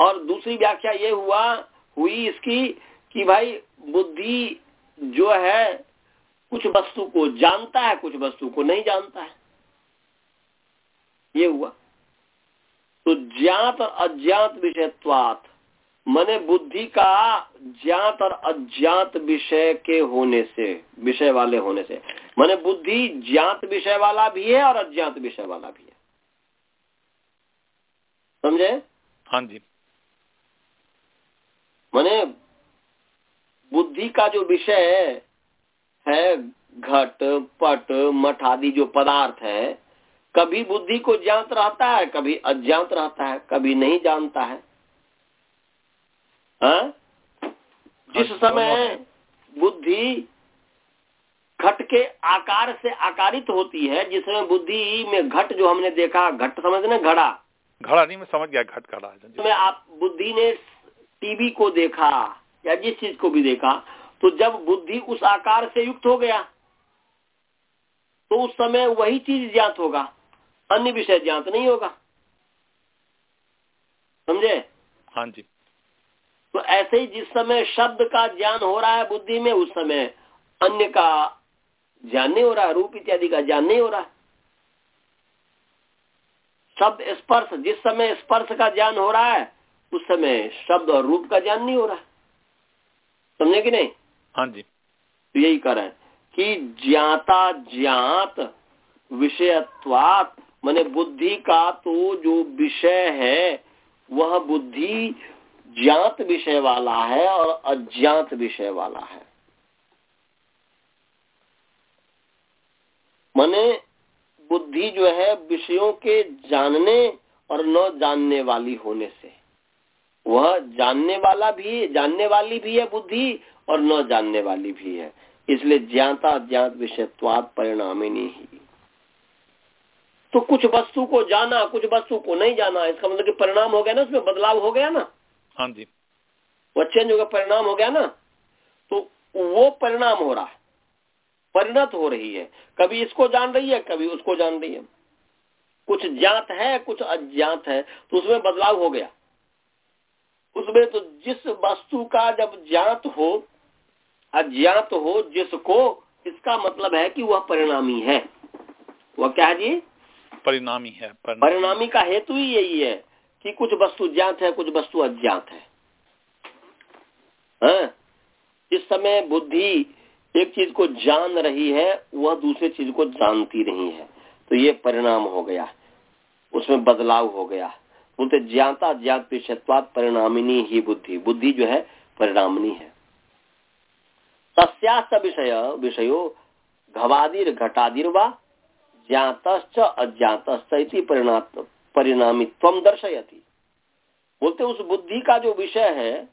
और दूसरी व्याख्या ये हुआ, हुई इसकी कि भाई बुद्धि जो है, कुछ वस्तु को जानता है, कुछ वस्तु को नहीं जानता है। ये हुआ। तो ज्ञात और अज्ञात विषयत्वात, मने बुद्धि का ज्ञात और अज्ञात विषय के होने से, विषय वाले होने से। मने बुद्धि ज्ञात विषय वाला भी है और अज्ञात विषय वाला भी है। समझे? हाँ जी। मने बुद्धि का जो विषय है घट पट मठ आदि जो पदार्थ है कभी बुद्धि को ज्ञात रहता है कभी अज्ञात रहता है कभी नहीं जानता है। हा? जिस समय बुद्धि घट के आकार से आकारित होती है जिसमें बुद्धि में घट जो हमने देखा घट समझने घड़ा। घड़ा नहीं मैं समझ गया घट घड़ा में आप बुद्धि ने टीवी को देखा या जिस चीज़ को भी देखा तो जब बुद्धि उस आकार से युक्त हो गया तो उस समय वही चीज़ ज्ञात होगा अन्य विषय ज्ञात नहीं होगा। समझे? हाँ जी। तो ऐसे ही जिस समय शब्द का ज्ञान हो रहा है बुद्धि में उस समय अन्य का ज्ञान नहीं हो रहा रूप इत्यादि का ज्ञान नहीं हो रहा। शब्द स्पर्श जिस समय स्पर्श का ज्ञान हो रहा है उस समय शब्द और रूप का ज्ञान नहीं हो रहा। समझे कि नहीं? हाँ जी। तो यही कर है कि ज्ञाता ज्ञात विषयत्वात माने बुद्धि का तो जो विषय है वह बुद्धि ज्ञात विषय वाला है और अज्ञात विषय वाला है। माने बुद्धि जो है विषयों के जानने और न जानने वाली होने से। वह जानने वाला भी जानने वाली भी है बुद्धि और न जानने वाली भी है। इसलिए ज्ञाता ज्ञात विषयत्वाद परिणामिनी ही। तो कुछ वस्तु को जाना कुछ वस्तु को नहीं जाना इसका मतलब कि परिणाम हो गया ना उसमें बदलाव हो गया ना? हाँ जी। वो चेंज होगा परिणाम हो गया ना? तो वो परिणाम हो रहा है परिणत हो रही है। कभी इसको जान रही है कभी उसको जान रही है। कुछ ज्ञात है कुछ अज्ञात है तो उसमें बदलाव हो गया। उसमें तो जिस वस्तु का जब ज्ञात हो अज्ञात हो जिसको इसका मतलब है कि वह परिणामी है। वह क्या है जी? परिणामी है परिणामी का हेतु ही यही है कि कुछ वस्तु ज्ञात है कुछ वस्तु अज्ञात है। हाँ? जिस समय बुद्धि एक चीज़ को जान रही है वह दूसरे चीज़ को जानती नहीं है। तो ये परिणाम हो गया उसमें बदलाव हो गया। बोलते ज्ञाता ज्ञात विषयत्वाद परिणामिनी ही बुद्धि। बुद्धि जो है, परिणामिनी है। तस्यास्त विषय, विषयो घवादिर, घटादिर व ज्ञात अज्ञात परिणामित्व दर्शयती। बोलते उस बुद्धि का जो विषय है,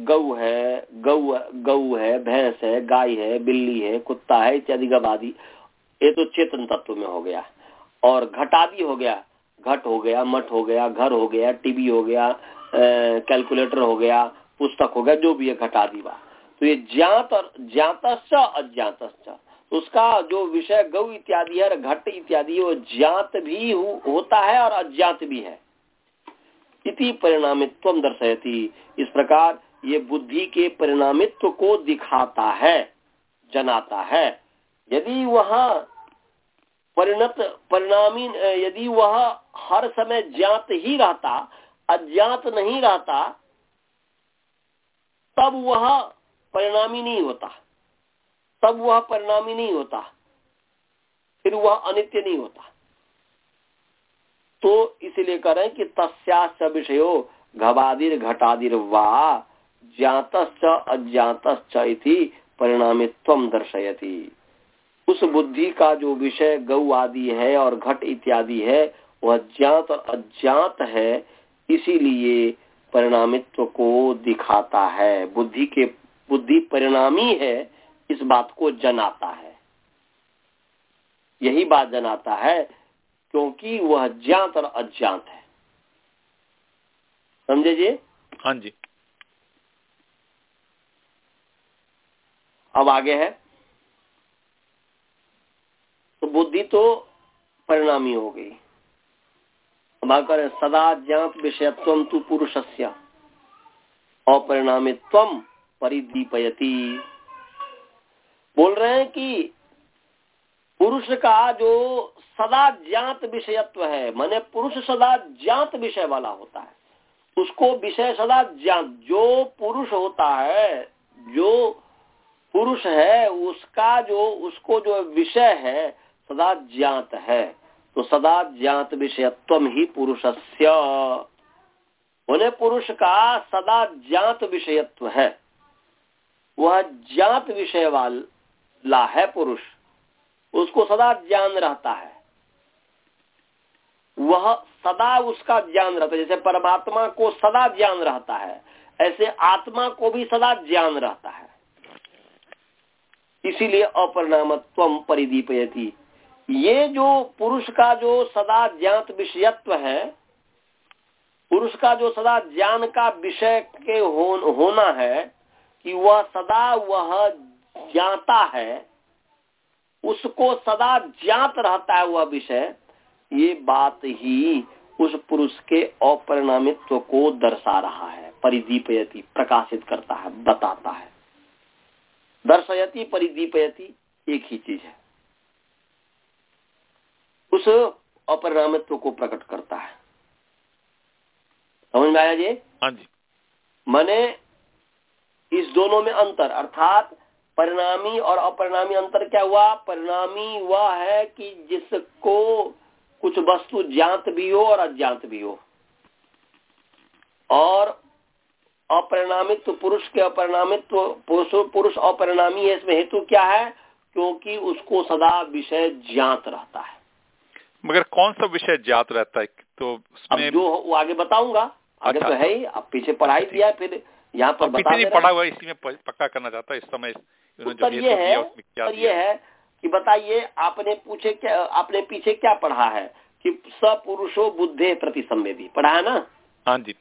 गौ है, गौ गौ है, भैंस है, गाय है, बिल्ली है, कुत्ता है, इत्यादि गवादि, ये तो चेतन तत्व में हो गया। और घटादी हो गया घट हो गया, मठ हो गया, घर हो गया टीवी हो गया कैलकुलेटर हो गया, पुस्तक हो गया, जो भी है घटादि वा तो ये ज्ञात और ज्ञात अज्ञात उसका जो विषय गौ इत्यादि है घट इत्यादि, वो ज्ञात भी होता है और अज्ञात भी है। इति परिणामित्व दर्शयती। इस प्रकार ये बुद्धि के परिणामित्व को दिखाता है, जनाता है। यदि वह परिणत, परिणामी यदि वह हर समय ज्ञात ही रहता, अज्ञात नहीं रहता, तब वह परिणामी नहीं होता। तब वह परिणामी नहीं होता। फिर वह अनित्य नहीं होता। तो इसलिए करें कि तस्या विषयो घबादिर घटादिर वा ज्ञात अज्ञात परिणामित्व दर्शयती। उस बुद्धि का जो विषय गौ आदि है और घट इत्यादि है वह ज्ञात और अज्ञात है इसीलिए परिणामित्व को दिखाता है। बुद्धि के बुद्धि परिणामी है इस बात को जनाता है। यही बात जनाता है क्योंकि वह ज्ञात और अज्ञात है। समझे जी? हाँ जी। अब आगे है। बुद्धि तो परिणामी हो गई। कर सदा ज्ञात विषयत्व तु पुरुषस्य। अपरिणामित्व परिदीपयती। बोल रहे हैं कि पुरुष का जो सदा ज्ञात विषयत्व है, माने पुरुष सदा ज्ञात विषय वाला होता है, उसको विषय सदा ज्ञात, जो पुरुष होता है, जो पुरुष है, उसका जो, उसको जो विषय है सदा ज्ञात है तो सदा ज्ञात विषयत्व ही पुरुषस्य। उन्हें पुरुष का सदा ज्ञात विषयत्व है। वह ज्ञात विषय वाला है पुरुष। उसको सदा ज्ञान रहता है। वह सदा उसका ज्ञान रहता है। जैसे परमात्मा को सदा ज्ञान रहता है, ऐसे आत्मा को भी सदा ज्ञान रहता है। इसीलिए अपरिणामत्व परिदीपयती। ये जो पुरुष का जो सदा ज्ञात विषयत्व है पुरुष का जो सदा ज्ञान का विषय के हो, होना है कि वह सदा वह ज्ञाता है उसको सदा ज्ञात रहता है वह विषय ये बात ही उस पुरुष के अपरिणामित्व को दर्शा रहा है परिदीपयती प्रकाशित करता है बताता है। दर्शयती परिदीपयती एक ही चीज़ है। उस अपरिणामित्व को प्रकट करता है। समझ में आया जी? हाँ जी। मैंने इस दोनों में अंतर अर्थात परिणामी और अपरिणामी अंतर क्या हुआ? परिणामी वह है कि जिसको कुछ वस्तु ज्ञात भी हो और अज्ञात भी हो। और अपरिणामित्व तो पुरुष के अपरिणामित्व तो पुरुष पुरुष अपरिणामी है इसमें हेतु क्या है? क्योंकि उसको सदा विषय ज्ञात रहता है। मगर कौन सा विषय ज्ञात रहता है? तो उसमें अब जो वो आगे बताऊँगा। आगे अच्छा, तो है ही अब पीछे पढ़ाई दिया फिर यहाँ पर बता नहीं पढ़ा हुआ इसी में पक्का करना चाहता है इस समय उत्तर ये है उत्तर ये है कि बताइए आपने पूछे क्या आपने पीछे क्या पढ़ा है? कि सपुरुषो बुद्धे प्रति संवेदी। पढ़ा है ना? हाँ जी।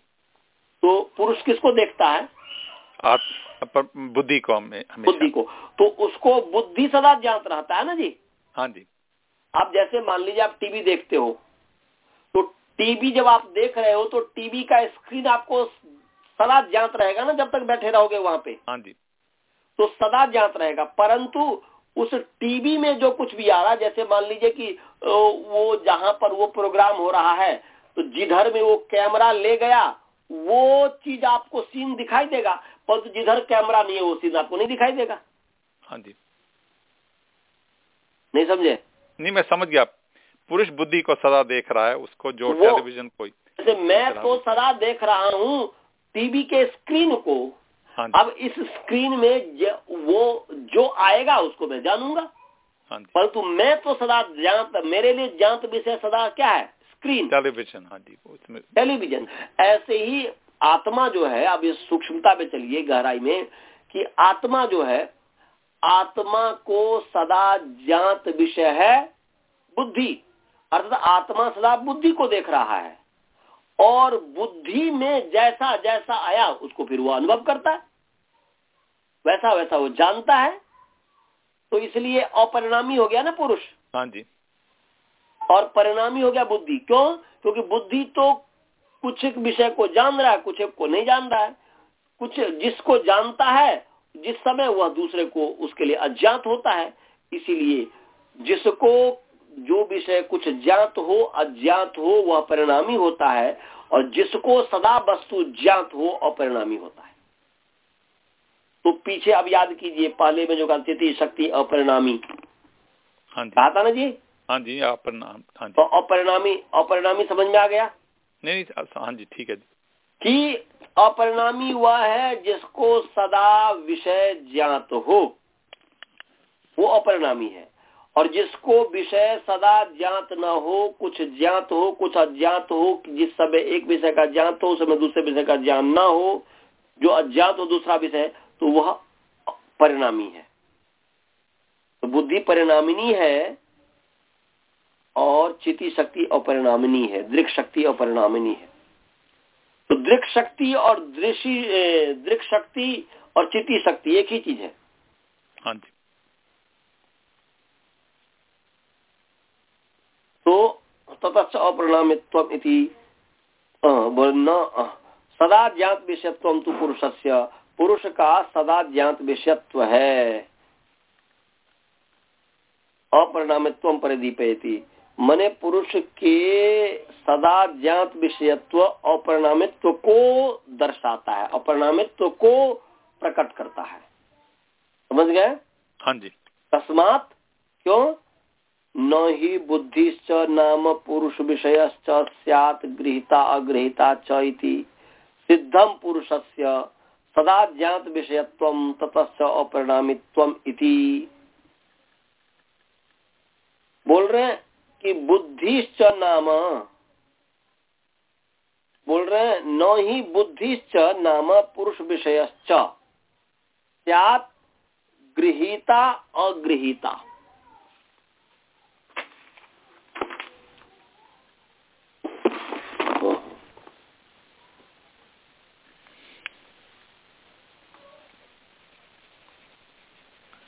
तो पुरुष किसको देखता है? आप बुद्धि को बुद्धि को। तो उसको बुद्धि सदा ज्ञात रहता है ना जी? हाँ जी। आप जैसे मान लीजिए आप टीवी देखते हो तो टीवी जब आप देख रहे हो तो टीवी का स्क्रीन आपको सदा ज्ञात रहेगा ना जब तक बैठे रहोगे वहाँ पे। हाँ जी। तो सदा ज्ञात रहेगा। परंतु उस टीवी में जो कुछ भी आ रहा है जैसे मान लीजिए कि वो जहाँ पर वो प्रोग्राम हो रहा है तो जिधर में वो कैमरा ले गया वो चीज़ आपको सीन दिखाई देगा पर तो जिधर कैमरा नहीं है वो सीन आपको नहीं दिखाई देगा। हाँ जी। नहीं समझे? नहीं मैं समझ गया। पुरुष बुद्धि को सदा देख रहा है उसको जो टेलीविज़न को जैसे मैं तो सदा देख रहा हूँ टीवी के स्क्रीन को। हाँ अब इस स्क्रीन में वो जो आएगा उसको मैं जानूँगा। हाँ परंतु मैं तो सदा जानत मेरे लिए जानत विषय सदा क्या है? स्क्रीन टेलीविज़न हाँ जी उसमें टेलीविज़न ऐसे ही आत्मा जो है अब इस सूक्ष्मता पे चलिए गहराई में कि आत्मा जो है आत्मा को सदा ज्ञात विषय है बुद्धि। अर्थात आत्मा सदा बुद्धि को देख रहा है। और बुद्धि में जैसा जैसा आया उसको फिर वो अनुभव करता है। वैसा वैसा वो जानता है। तो इसलिए अपरिणामी हो गया ना पुरुष। हाँ जी। और परिणामी हो गया बुद्धि। क्यों? क्योंकि बुद्धि तो कुछ एक विषय को जान रहा है कुछ एक को नहीं जान रहा है। कुछ जिसको जानता है जिस समय वह दूसरे को उसके लिए अज्ञात होता है इसीलिए जिसको जो विषय कुछ ज्ञात हो अज्ञात हो वह परिणामी होता है और जिसको सदा वस्तु ज्ञात हो अपरिणामी होता है। तो पीछे अब याद कीजिए पहले में जो स्थिति शक्ति अपरिणामी। हाँ कहा था ना जी? हाँ जी अपरिणाम हाँ जी। तो अपरिणामी अपरिणामी समझ में आ गया? नहीं हाँ जी ठीक है जी। कि अपरिणामी वह है जिसको सदा विषय ज्ञात हो। वो अपरिणामी है। और जिसको विषय सदा ज्ञात न हो, कुछ ज्ञात हो, कुछ अज्ञात हो, जिस समय एक विषय का ज्ञात हो, उस समय दूसरे विषय का ज्ञान न हो, जो अज्ञात हो दूसरा विषय तो वह परिणामी है। तो बुद्धि परिणामिनी है और चिति शक्ति अपरिणामिनी है, दृक शक्ति अपरिणामिनी है। तो दृक शक्ति और दृषि दृक शक्ति और चिति शक्ति एक ही चीज़ है। हाँ जी। तो ततच अपरिणामित्व न सदा ज्ञात विषयत्व तो पुरुषस्य पुरुष का सदा ज्ञात विषयत्व है। अपरिणामित्व परिदीपयती। मने पुरुष के सदा ज्ञात विषयत्व अपरिणामित्व को दर्शाता है अपरिणामित्व को प्रकट करता है। समझ गए? हाँ जी। तस्मात क्यों? न ही बुद्धिश्च नाम पुरुष विषय सैत गृहिता अगृहिता च सिद्धम पुरुष से सदा ज्ञात विषयत्व ततच अपरिणामित्व इति। बोल रहे हैं? कि बुद्धिश्च नाम। बोल रहे हैं, न ही बुद्धिश्च नाम पुरुष विषय गृहिता, अगृहिता।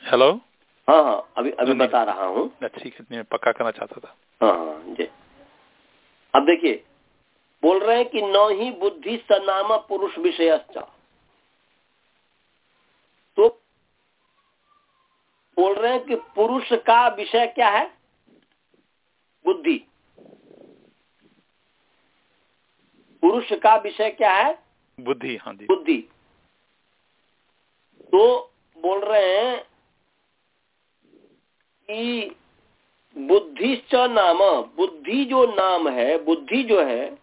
हेलो हाँ हाँ अभी अभी बता रहा हूँ। ठीक है मैं पक्का करना चाहता था। हाँ हाँ जी। अब देखिए बोल रहे हैं कि न ही बुद्धि सनाम पुरुष विषय तो बोल रहे हैं कि पुरुष का विषय क्या है? बुद्धि। पुरुष का विषय क्या है? बुद्धि हाँ जी। बुद्धि। तो बोल रहे हैं कि बुद्धिश्च नाम बुद्धि जो नाम है बुद्धि जो है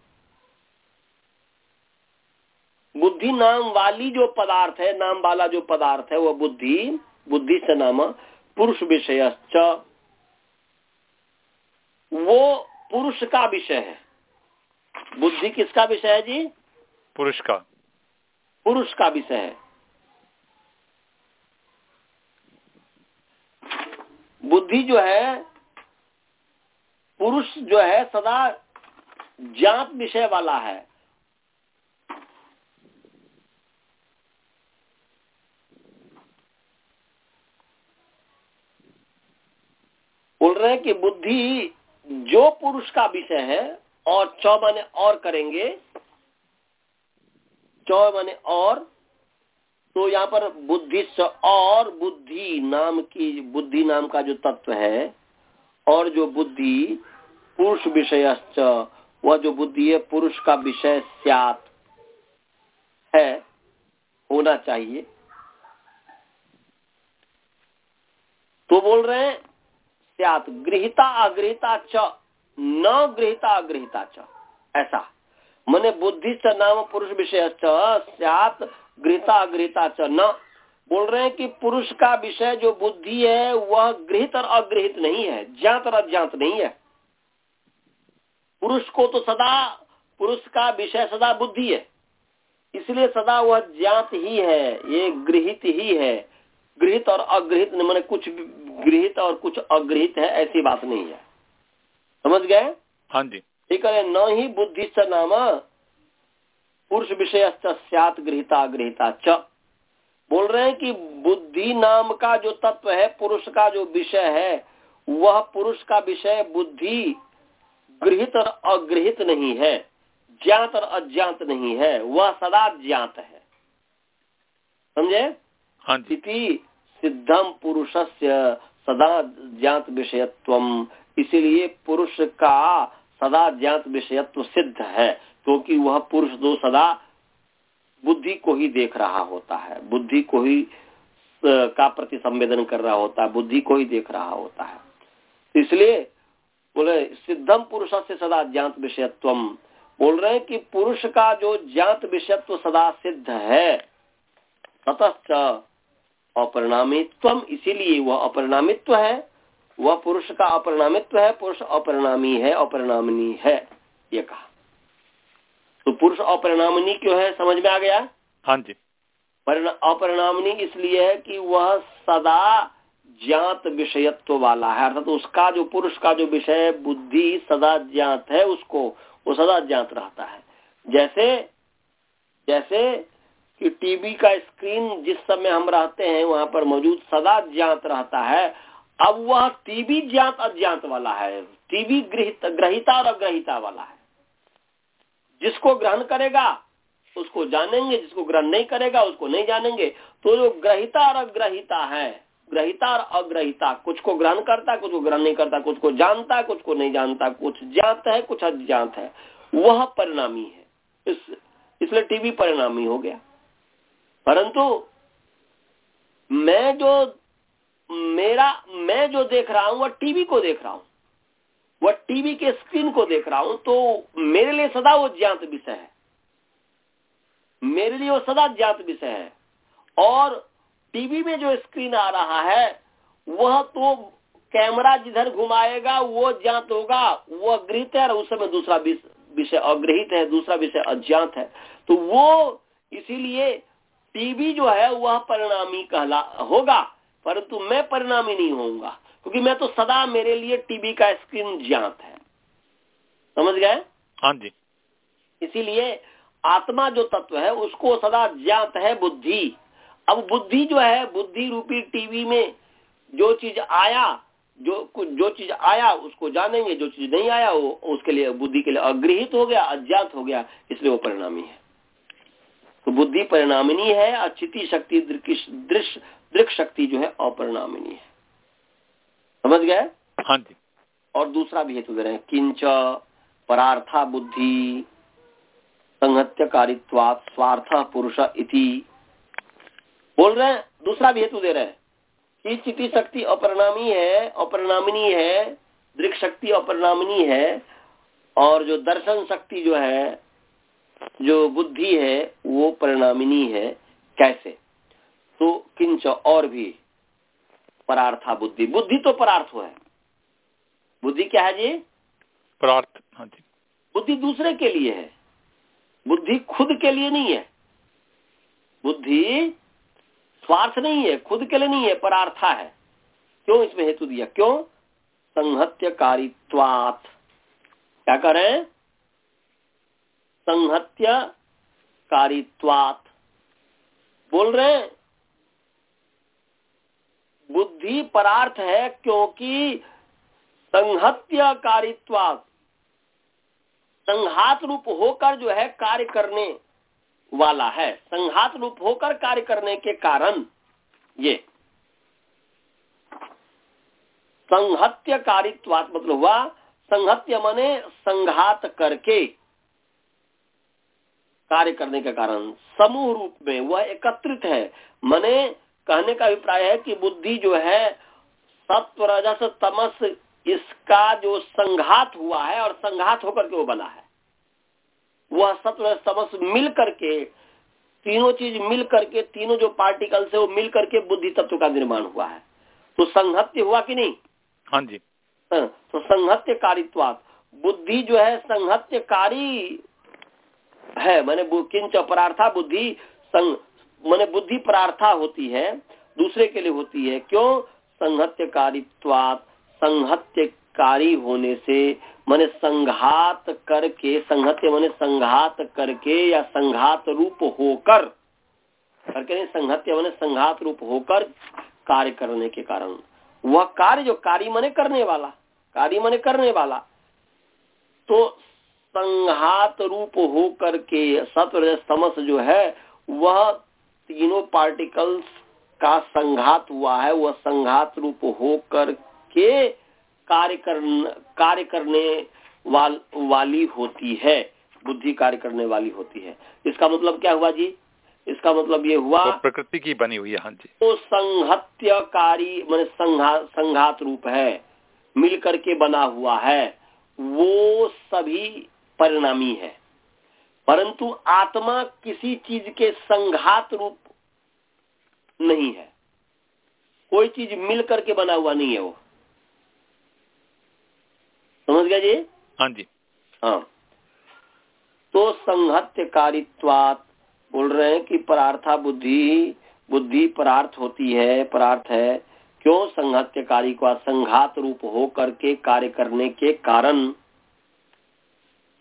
बुद्धि नाम वाली जो पदार्थ है नाम वाला जो पदार्थ है वह बुद्धि बुद्धि से नाम पुरुष विषय वो पुरुष का विषय है। बुद्धि किसका विषय है जी? पुरुष का। पुरुष का विषय है। बुद्धि जो है, पुरुष जो है, सदा ज्ञात विषय वाला है। बोल रहे हैं कि बुद्धि जो पुरुष का विषय है, और चौ माने और करेंगे चौ माने और तो यहाँ पर बुद्धि और बुद्धि नाम की, बुद्धि नाम का जो तत्व है, और जो बुद्धि पुरुष विषय वह जो बुद्धि है, पुरुष का विषय स्यात है, होना चाहिए। तो बोल रहे हैं, स्यात, गृहिता अगृहिता च, न गृहिता अगृहिता च, ऐसा। मने बुद्धि च नाम पुरुष विषय स्यात गृहता अगृहता च न। बोल रहे हैं कि पुरुष का विषय जो बुद्धि है वह गृहित और अग्रहित नहीं है। ज्ञात और अज्ञात नहीं है। पुरुष को तो सदा पुरुष का विषय सदा बुद्धि है। इसलिए सदा वह ज्ञात ही है ये गृहित ही है। गृहित और अग्रहित मैंने कुछ गृहित और कुछ अग्रहित है ऐसी बात नहीं है। समझ गए? हाँ जी। ठीक है न ही बुद्धि से नामा। पुरुष विषय सत गृहिता गृहिता च। बोल रहे हैं कि बुद्धि नाम का जो तत्व है पुरुष का जो विषय है वह पुरुष का विषय बुद्धि गृहित और अगृहित नहीं है ज्ञात और अज्ञात नहीं है वह सदा ज्ञात है। समझे? हाँ सिद्धम पुरुष सदा ज्ञात विषयत्व इसीलिए पुरुष का सदा ज्ञात विषयत्व सिद्ध है। क्योंकि वह पुरुष दो सदा बुद्धि को ही देख रहा होता है। बुद्धि को ही का प्रति संवेदन कर रहा होता है, बुद्धि को ही देख रहा होता है। इसलिए बोले, सिद्धम पुरुष से सदा ज्ञात विषयत्व। बोल रहे हैं कि पुरुष का जो ज्ञात विषयत्व सदा सिद्ध है, ततश्च अपरिणामित्व। इसीलिए वह अपरिणामित्व है। वह पुरुष का अपरिणामित्व है, पुरुष अपरिणामी है, अपरिणामिनी है, ये कहा। तो पुरुष अपरिणामनी क्यों है? समझ में आ गया? हाँ जी। अपरिणामनी इसलिए है कि वह सदा ज्ञात विषयत्व वाला है। अर्थात तो उसका जो पुरुष का जो विषय बुद्धि सदा ज्ञात है उसको वो सदा ज्ञात रहता है। जैसे जैसे कि टीवी का स्क्रीन जिस समय हम रहते हैं वहाँ पर मौजूद सदा ज्ञात रहता है अब वह टीबी ज्ञात अज्ञात वाला है। टीबी ग्रहित ग्रहिता और अग्रहिता वाला है। जिसको ग्रहण करेगा, उसको जानेंगे, जिसको ग्रहण नहीं करेगा, उसको नहीं जानेंगे। तो जो ग्रहिता और अग्रहिता है, ग्रहिता और अग्रहिता, कुछ को ग्रहण करता है, कुछ को ग्रहण नहीं करता, कुछ को जानता है, कुछ को नहीं जानता, कुछ ज्ञात है, कुछ अज्ञात है। वह परिणामी है। इस, इसलिए टीवी परिणामी हो गया। परंतु मैं जो, मेरा, मैं जो देख रहा हूँ, वह टीवी को देख रहा हूँ। वह टीवी के स्क्रीन को देख रहा हूँ तो मेरे लिए सदा वो ज्ञात विषय है। मेरे लिए वो सदा ज्ञात विषय है। और टीवी में जो स्क्रीन आ रहा है, वह तो कैमरा जिधर घुमाएगा, वो ज्ञात होगा। वो अग्रहित है और उस समय दूसरा विषय अग्रहित है, दूसरा विषय अज्ञात है। तो वो इसीलिए टीवी जो है, वह परिणामी कहला होगा, परंतु मैं परिणामी नहीं होऊँगा। क्योंकि मैं तो सदा मेरे लिए टीवी का स्क्रीन ज्ञात है। समझ गए? हाँ जी। इसीलिए आत्मा जो तत्व है उसको सदा ज्ञात है बुद्धि। अब बुद्धि जो है बुद्धि रूपी टीवी में जो चीज़ आया जो कुछ जो चीज़ आया उसको जानेंगे जो चीज़ नहीं आया वो उसके लिए बुद्धि के लिए अग्रहित हो गया अज्ञात हो गया इसलिए वो परिणामी है। तो बुद्धि परिणामिनी है अचिति शक्ति दृश्य दृक शक्ति जो है अपरिणामिनी है। समझ गए? हाँ जी। और दूसरा भी हेतु दे रहे हैं किंच परार्था बुद्धि संहत्यकारित्वात स्वार्थ पुरुष इति। बोल रहे हैं दूसरा भी हेतु दे रहे हैं कि चिति शक्ति अपरिणामी है अपरिणामिनी है दृक शक्ति अपरिणामिनी है और जो दर्शन शक्ति जो है जो बुद्धि है वो परिणामिनी है। कैसे? तो किंच और भी। परार्था बुद्धि। बुद्धि तो परार्थ है। बुद्धि क्या है जी? परार्थ। हाँ जी। बुद्धि दूसरे के लिए है। बुद्धि खुद के लिए नहीं है। बुद्धि स्वार्थ नहीं है खुद के लिए नहीं है परार्था है। क्यों इसमें हेतु दिया? क्यों? संहत्य संहत्यकारित्वात। क्या करें संहत्य कारित्वात बोल रहे हैं? बुद्धि परार्थ है क्योंकि संहत्य कारित्वात संघात रूप होकर जो है कार्य करने वाला है। संघात रूप होकर कार्य करने के कारण ये संहत्य कारित्वात मतलब हुआ, संहत्य मने संघात करके कार्य करने के कारण। समूह रूप में वह एकत्रित है, मने कहने का अभिप्राय है कि बुद्धि जो है सत्व रजस तमस इसका जो संघात हुआ है और संघात होकर के वो बना है। वह सत्व तमस मिल करके तीनों चीज़ मिल करके तीनों जो पार्टिकल से वो मिल करके बुद्धि तत्व का निर्माण हुआ है। तो संहत्य हुआ कि नहीं? हाँ जी। हाँ, तो संहत्य कारित्वात बुद्धि जो है संहत्यकारी है। मैंने किंच परार्था बुद्धि संग मैंने बुद्धि प्रार्था होती है, दूसरे के लिए होती है। क्यों? संहत्यकारित्वात संहत्यकारी होने से मैंने संघात करके संहत्य मैंने संघात करके या संघात रूप होकर, करके नहीं संहत्य मैंने संघात रूप होकर कार्य करने के कारण। वह कार्य जो कार्य मने करने वाला कार्य मने करने वाला तो संघात रूप होकर के सत्व समस जो है, वह तीनों पार्टिकल्स का संघात हुआ है वह संघात रूप हो कर के कार्य करने कार्य करने वाल, वाली होती है बुद्धि कार्य करने वाली होती है। इसका मतलब क्या हुआ जी? इसका मतलब ये हुआ तो प्रकृति की बनी हुई है हाँ जी। तो संहत्यकारी मान संघा, संघात रूप है मिल करके बना हुआ है वो सभी परिणामी है। परंतु आत्मा किसी चीज़ के संघात रूप नहीं है। कोई चीज़ मिल करके बना हुआ नहीं है वो। समझ गया जी? हाँ जी। हाँ। तो संहत्यकारित्वात बोल रहे हैं कि परार्था बुद्धि बुद्धि परार्थ होती है परार्थ है। क्यों? संहत्यकारी का संघात रूप हो करके कार्य करने के कारण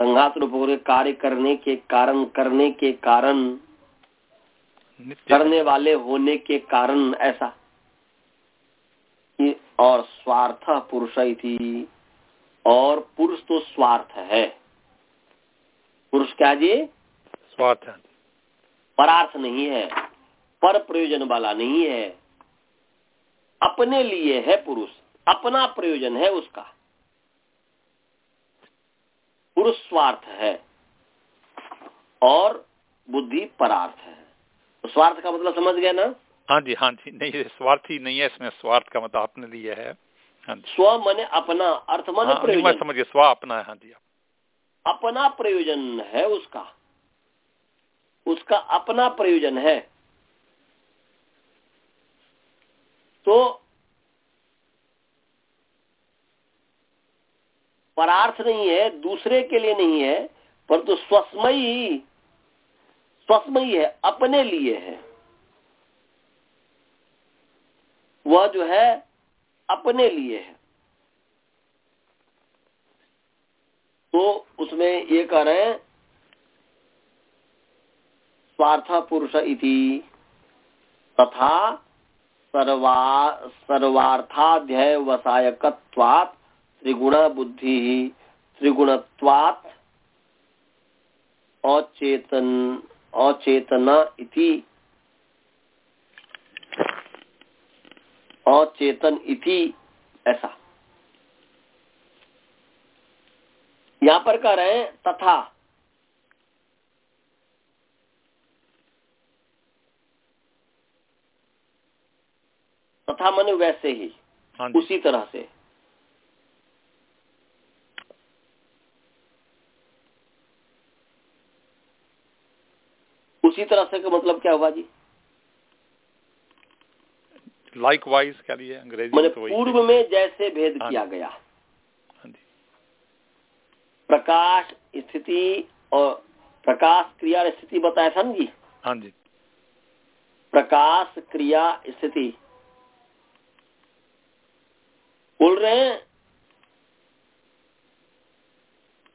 संघात रूप हो कार्य करने के कारण करने के कारण करने वाले होने के कारण ऐसा। और स्वार्थ पुरुष थी। और पुरुष तो स्वार्थ है। पुरुष क्या जी? स्वार्थ परार्थ नहीं है। पर प्रयोजन वाला नहीं है। अपने लिए है पुरुष। अपना प्रयोजन है उसका। पुरुष स्वार्थ है और बुद्धि परार्थ है। तो स्वार्थ का मतलब समझ गया ना? हाँ जी हाँ जी नहीं स्वार्थ स्वार्थी नहीं है इसमें स्वार्थ का मतलब आपने लिए है। हाँ स्व मने अपना अर्थ मने हाँ, प्रयोजन। समझ गया स्व अपना है हाँ जी। अपना प्रयोजन है उसका। उसका अपना प्रयोजन है। तो परार्थ नहीं है, दूसरे के लिए नहीं है, परंतु स्वस्मयी स्वस्मयी है, अपने लिए है। वह जो है, अपने लिए है। तो उसमें ये कह रहे हैं, स्वार्थ पुरुष इति, तथा सर्वा सर्वार्थाध्याय त्रिगुण बुद्धि त्रिगुणत्वात् अचेतन अचेतना इति। अचेतन इति ऐसा। यहाँ पर कह रहे हैं तथा। तथा मन वैसे ही हाँ उसी तरह से। उसी तरह से का मतलब क्या हुआ जी? लाइक वाइज क्या लिए अंग्रेज़ी मैंने तो पूर्व में जैसे भेद हाँ। किया गया। हाँ प्रकाश स्थिति और प्रकाश क्रिया और स्थिति बताया था ना जी? हाँ जी। प्रकाश क्रिया स्थिति। बोल रहे हैं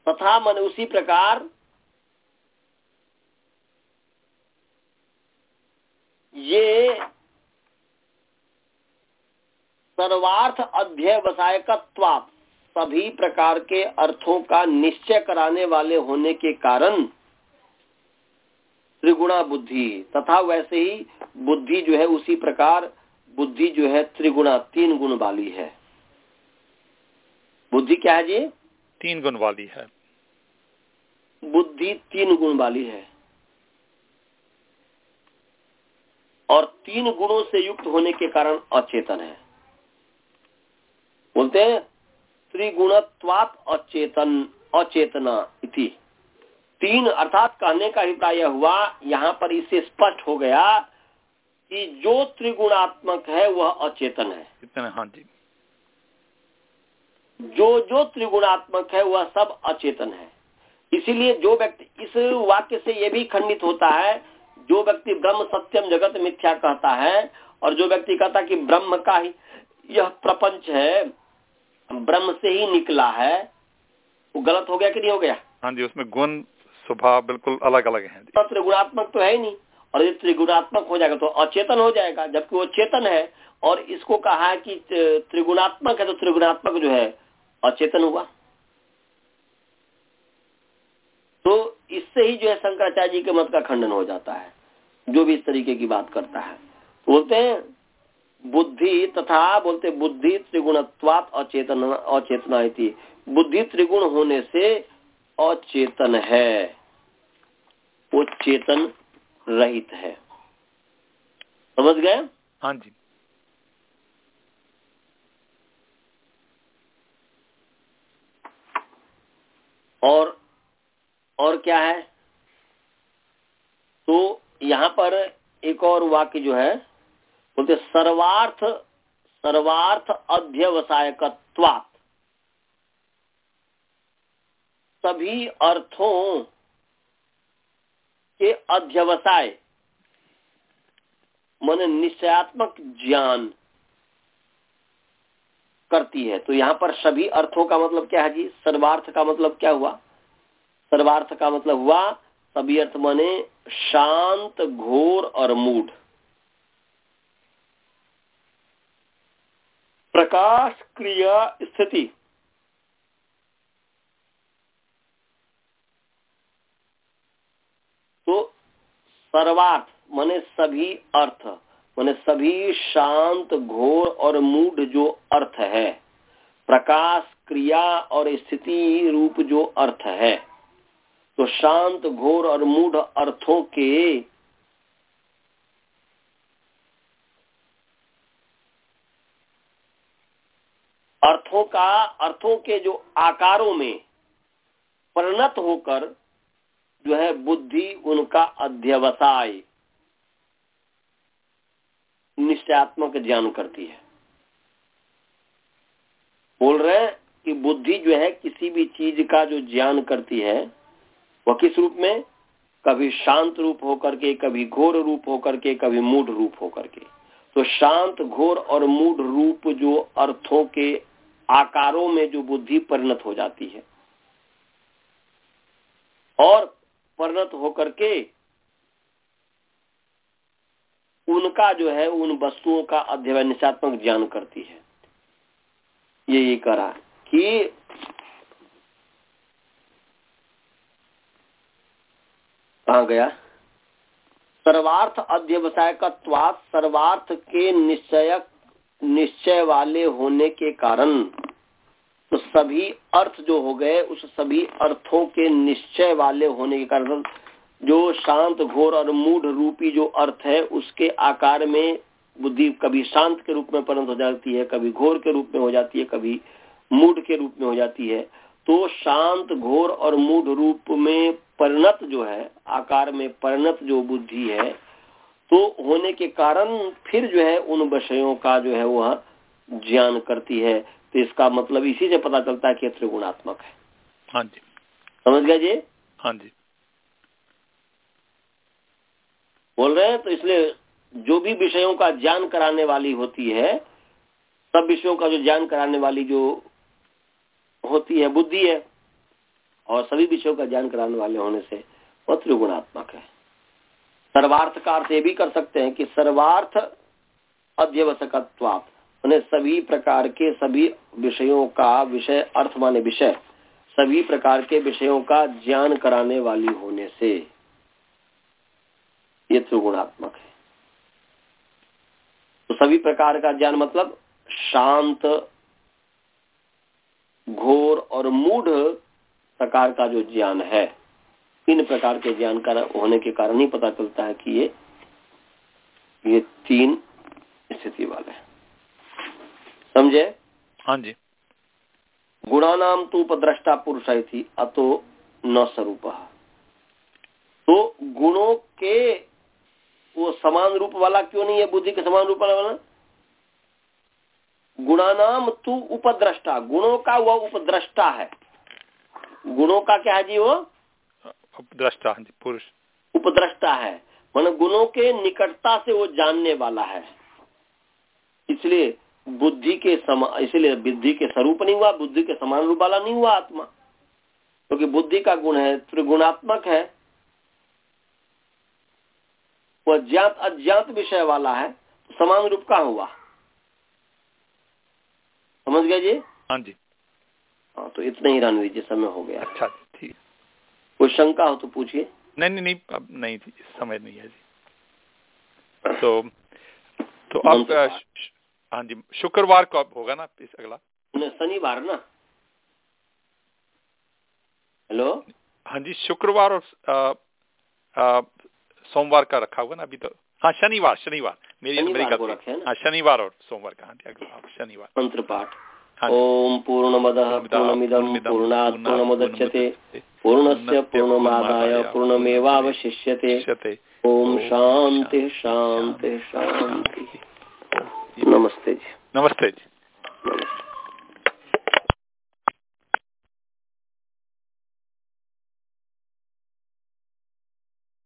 तथा मन उसी प्रकार ये सर्वार्थ अध्यवसायकत्वात् सभी प्रकार के अर्थों का निश्चय कराने वाले होने के कारण त्रिगुणा बुद्धि तथा वैसे ही बुद्धि जो है उसी प्रकार बुद्धि जो है त्रिगुणा तीन गुण वाली है। बुद्धि क्या है जी? तीन गुण वाली है। बुद्धि तीन गुण वाली है। और तीन गुणों से युक्त होने के कारण अचेतन है। बोलते हैं त्रिगुणत्वात अचेतन अचेतना इति। तीन अर्थात कहने का अभिप्राय हुआ यहाँ पर इससे स्पष्ट हो गया कि जो त्रिगुणात्मक है वह अचेतन है। हाँ जी। जो जो त्रिगुणात्मक है वह सब अचेतन है। इसीलिए जो व्यक्ति इस वाक्य से यह भी खंडित होता है जो व्यक्ति ब्रह्म सत्यम जगत मिथ्या कहता है और जो व्यक्ति कहता कि ब्रह्म का ही यह प्रपंच है ब्रह्म से ही निकला है वो गलत हो गया कि नहीं हो गया? हाँ जी उसमें गुण स्वभाव बिल्कुल अलग अलग है तो त्रिगुणात्मक तो है ही नहीं और यदि त्रिगुणात्मक हो जाएगा तो अचेतन हो जाएगा जबकि वो चेतन है और इसको कहा है कि त्रिगुणात्मक है तो त्रिगुणात्मक जो है अचेतन हुआ। तो इससे ही जो है शंकराचार्य जी के मत का खंडन हो जाता है जो भी इस तरीके की बात करता है। बोलते हैं बुद्धि तथा बोलते बुद्धि त्रिगुणत्वात अचेतन अचेतना बुद्धि त्रिगुण होने से अचेतन है वो चेतन रहित है। समझ गए? हाँ जी। और और क्या है? तो यहाँ पर एक और वाक्य जो है, बोलते सर्वार्थ सर्वार्थ अध्यवसायकत्वात्। सभी अर्थों के अध्यवसाय, मन निश्चयात्मक ज्ञान करती है। तो यहाँ पर सभी अर्थों का मतलब क्या है जी? सर्वार्थ का मतलब क्या हुआ? सर्वार्थ का मतलब हुआ, सभी अर्थ माने शांत, घोर और मूड प्रकाश क्रिया स्थिति। तो सर्वार्थ माने सभी अर्थ, माने सभी शांत, घोर और मूढ़ जो अर्थ है। प्रकाश क्रिया और स्थिति रूप जो अर्थ है। तो शांत घोर और मूढ़ अर्थों के अर्थों का, अर्थों के जो आकारों में परिणत होकर जो है बुद्धि उनका अध्यवसाय, निश्चयात्मक ज्ञान करती है। बोल रहे हैं कि बुद्धि जो है किसी भी चीज़ का जो ज्ञान करती है वह किस रूप में? कभी शांत रूप होकर के, कभी घोर रूप होकर के, कभी मूढ़ रूप होकर के। तो शांत, घोर और मूढ़ रूप जो अर्थों के आकारों में जो बुद्धि परिणत हो जाती है, और परिणत होकर के उनका जो है, उन वस्तुओं का अध्ययन निशात्मक ज्ञान करती है। ये ये करा कि कहा गया? सर्वार्थ अध्यवसाय का सर्वार्थ के निश्चय निश्चय वाले होने के कारण तो सभी अर्थ जो हो गए, उस सभी अर्थों के निश्चय वाले होने के कारण जो शांत, घोर और मूढ़ रूपी जो अर्थ है, उसके आकार में बुद्धि कभी शांत के रूप में परिणत हो जाती है, कभी घोर के रूप में हो जाती है, कभी मूढ़ के रूप में हो जाती है। तो शांत घोर और मूढ़ रूप में परिणत जो है आकार में परिणत जो बुद्धि है तो होने के कारण फिर जो है उन विषयों का जो है वह ज्ञान करती है। तो इसका मतलब इसी से पता चलता है कि त्रिगुणात्मक है। हाँ जी। समझ गया जी? हाँ जी। बोल रहे हैं तो इसलिए जो भी विषयों का ज्ञान कराने वाली होती है सब विषयों का जो ज्ञान कराने वाली जो होती है, बुद्धि है, और सभी विषयों का ज्ञान कराने वाले होने से वह त्रिगुणात्मक है। सर्वार्थ का अर्थ ये भी कर सकते हैं कि सर्वार्थ अध्यवसकत्वात, उन्हें सभी प्रकार के सभी विषयों का विषय, अर्थ माने विषय, सभी प्रकार के विषयों का ज्ञान कराने वाली होने से ये त्रिगुणात्मक है। तो सभी प्रकार का ज्ञान मतलब शांत घोर और मूढ़ प्रकार का जो ज्ञान है इन प्रकार के ज्ञान का होने के कारण ही पता चलता है कि ये ये तीन स्थिति वाले हैं। समझे? हाँ जी। गुणा नाम तो उपद्रष्टा पुरुष थी अतो न स्वरूप। तो गुणों के वो समान रूप वाला क्यों नहीं है? बुद्धि के समान रूप वाला? गुणा नाम तू उपद्रष्टा। गुणों का वह उपद्रष्टा है। गुणों का क्या है जी वो? उपद्रष्टा हाँ जी पुरुष। उपद्रष्टा है। मान गुणों के निकटता से वो जानने वाला है। इसलिए बुद्धि के सम इसलिए बुद्धि के स्वरूप नहीं हुआ बुद्धि के समान रूप वाला नहीं हुआ आत्मा। क्योंकि तो बुद्धि का गुण है त्रिगुणात्मक है। वह ज्ञात अज्ञात विषय वाला है समान रूप का हुआ। समझ गए जी? हाँ जी। हाँ तो इतना ही रणवीर जी समय हो गया। अच्छा ठीक। कोई शंका हो तो पूछिए। नहीं नहीं नहीं अब नहीं थी समय नहीं है जी। तो तो अब हाँ जी शुक्रवार को अब होगा ना इस अगला? शनिवार ना। हेलो? हाँ जी शुक्रवार और सोमवार का रखा हुआ ना अभी तो। हाँ शनिवार शनिवार। मेरी मेरी गलती। हाँ शनिवार और सोमवार का हाँ शनिवार। मंत्र पाठ ओम पूर्णमद पूर्णमिदम पूर्णात् पूर्णमुदच्यते पूर्णस्य पूर्णमादाय पूर्णमेवावशिष्यते। ओम शांति शांति शांति नमस्ते जी। नमस्ते जी। नमस्ते।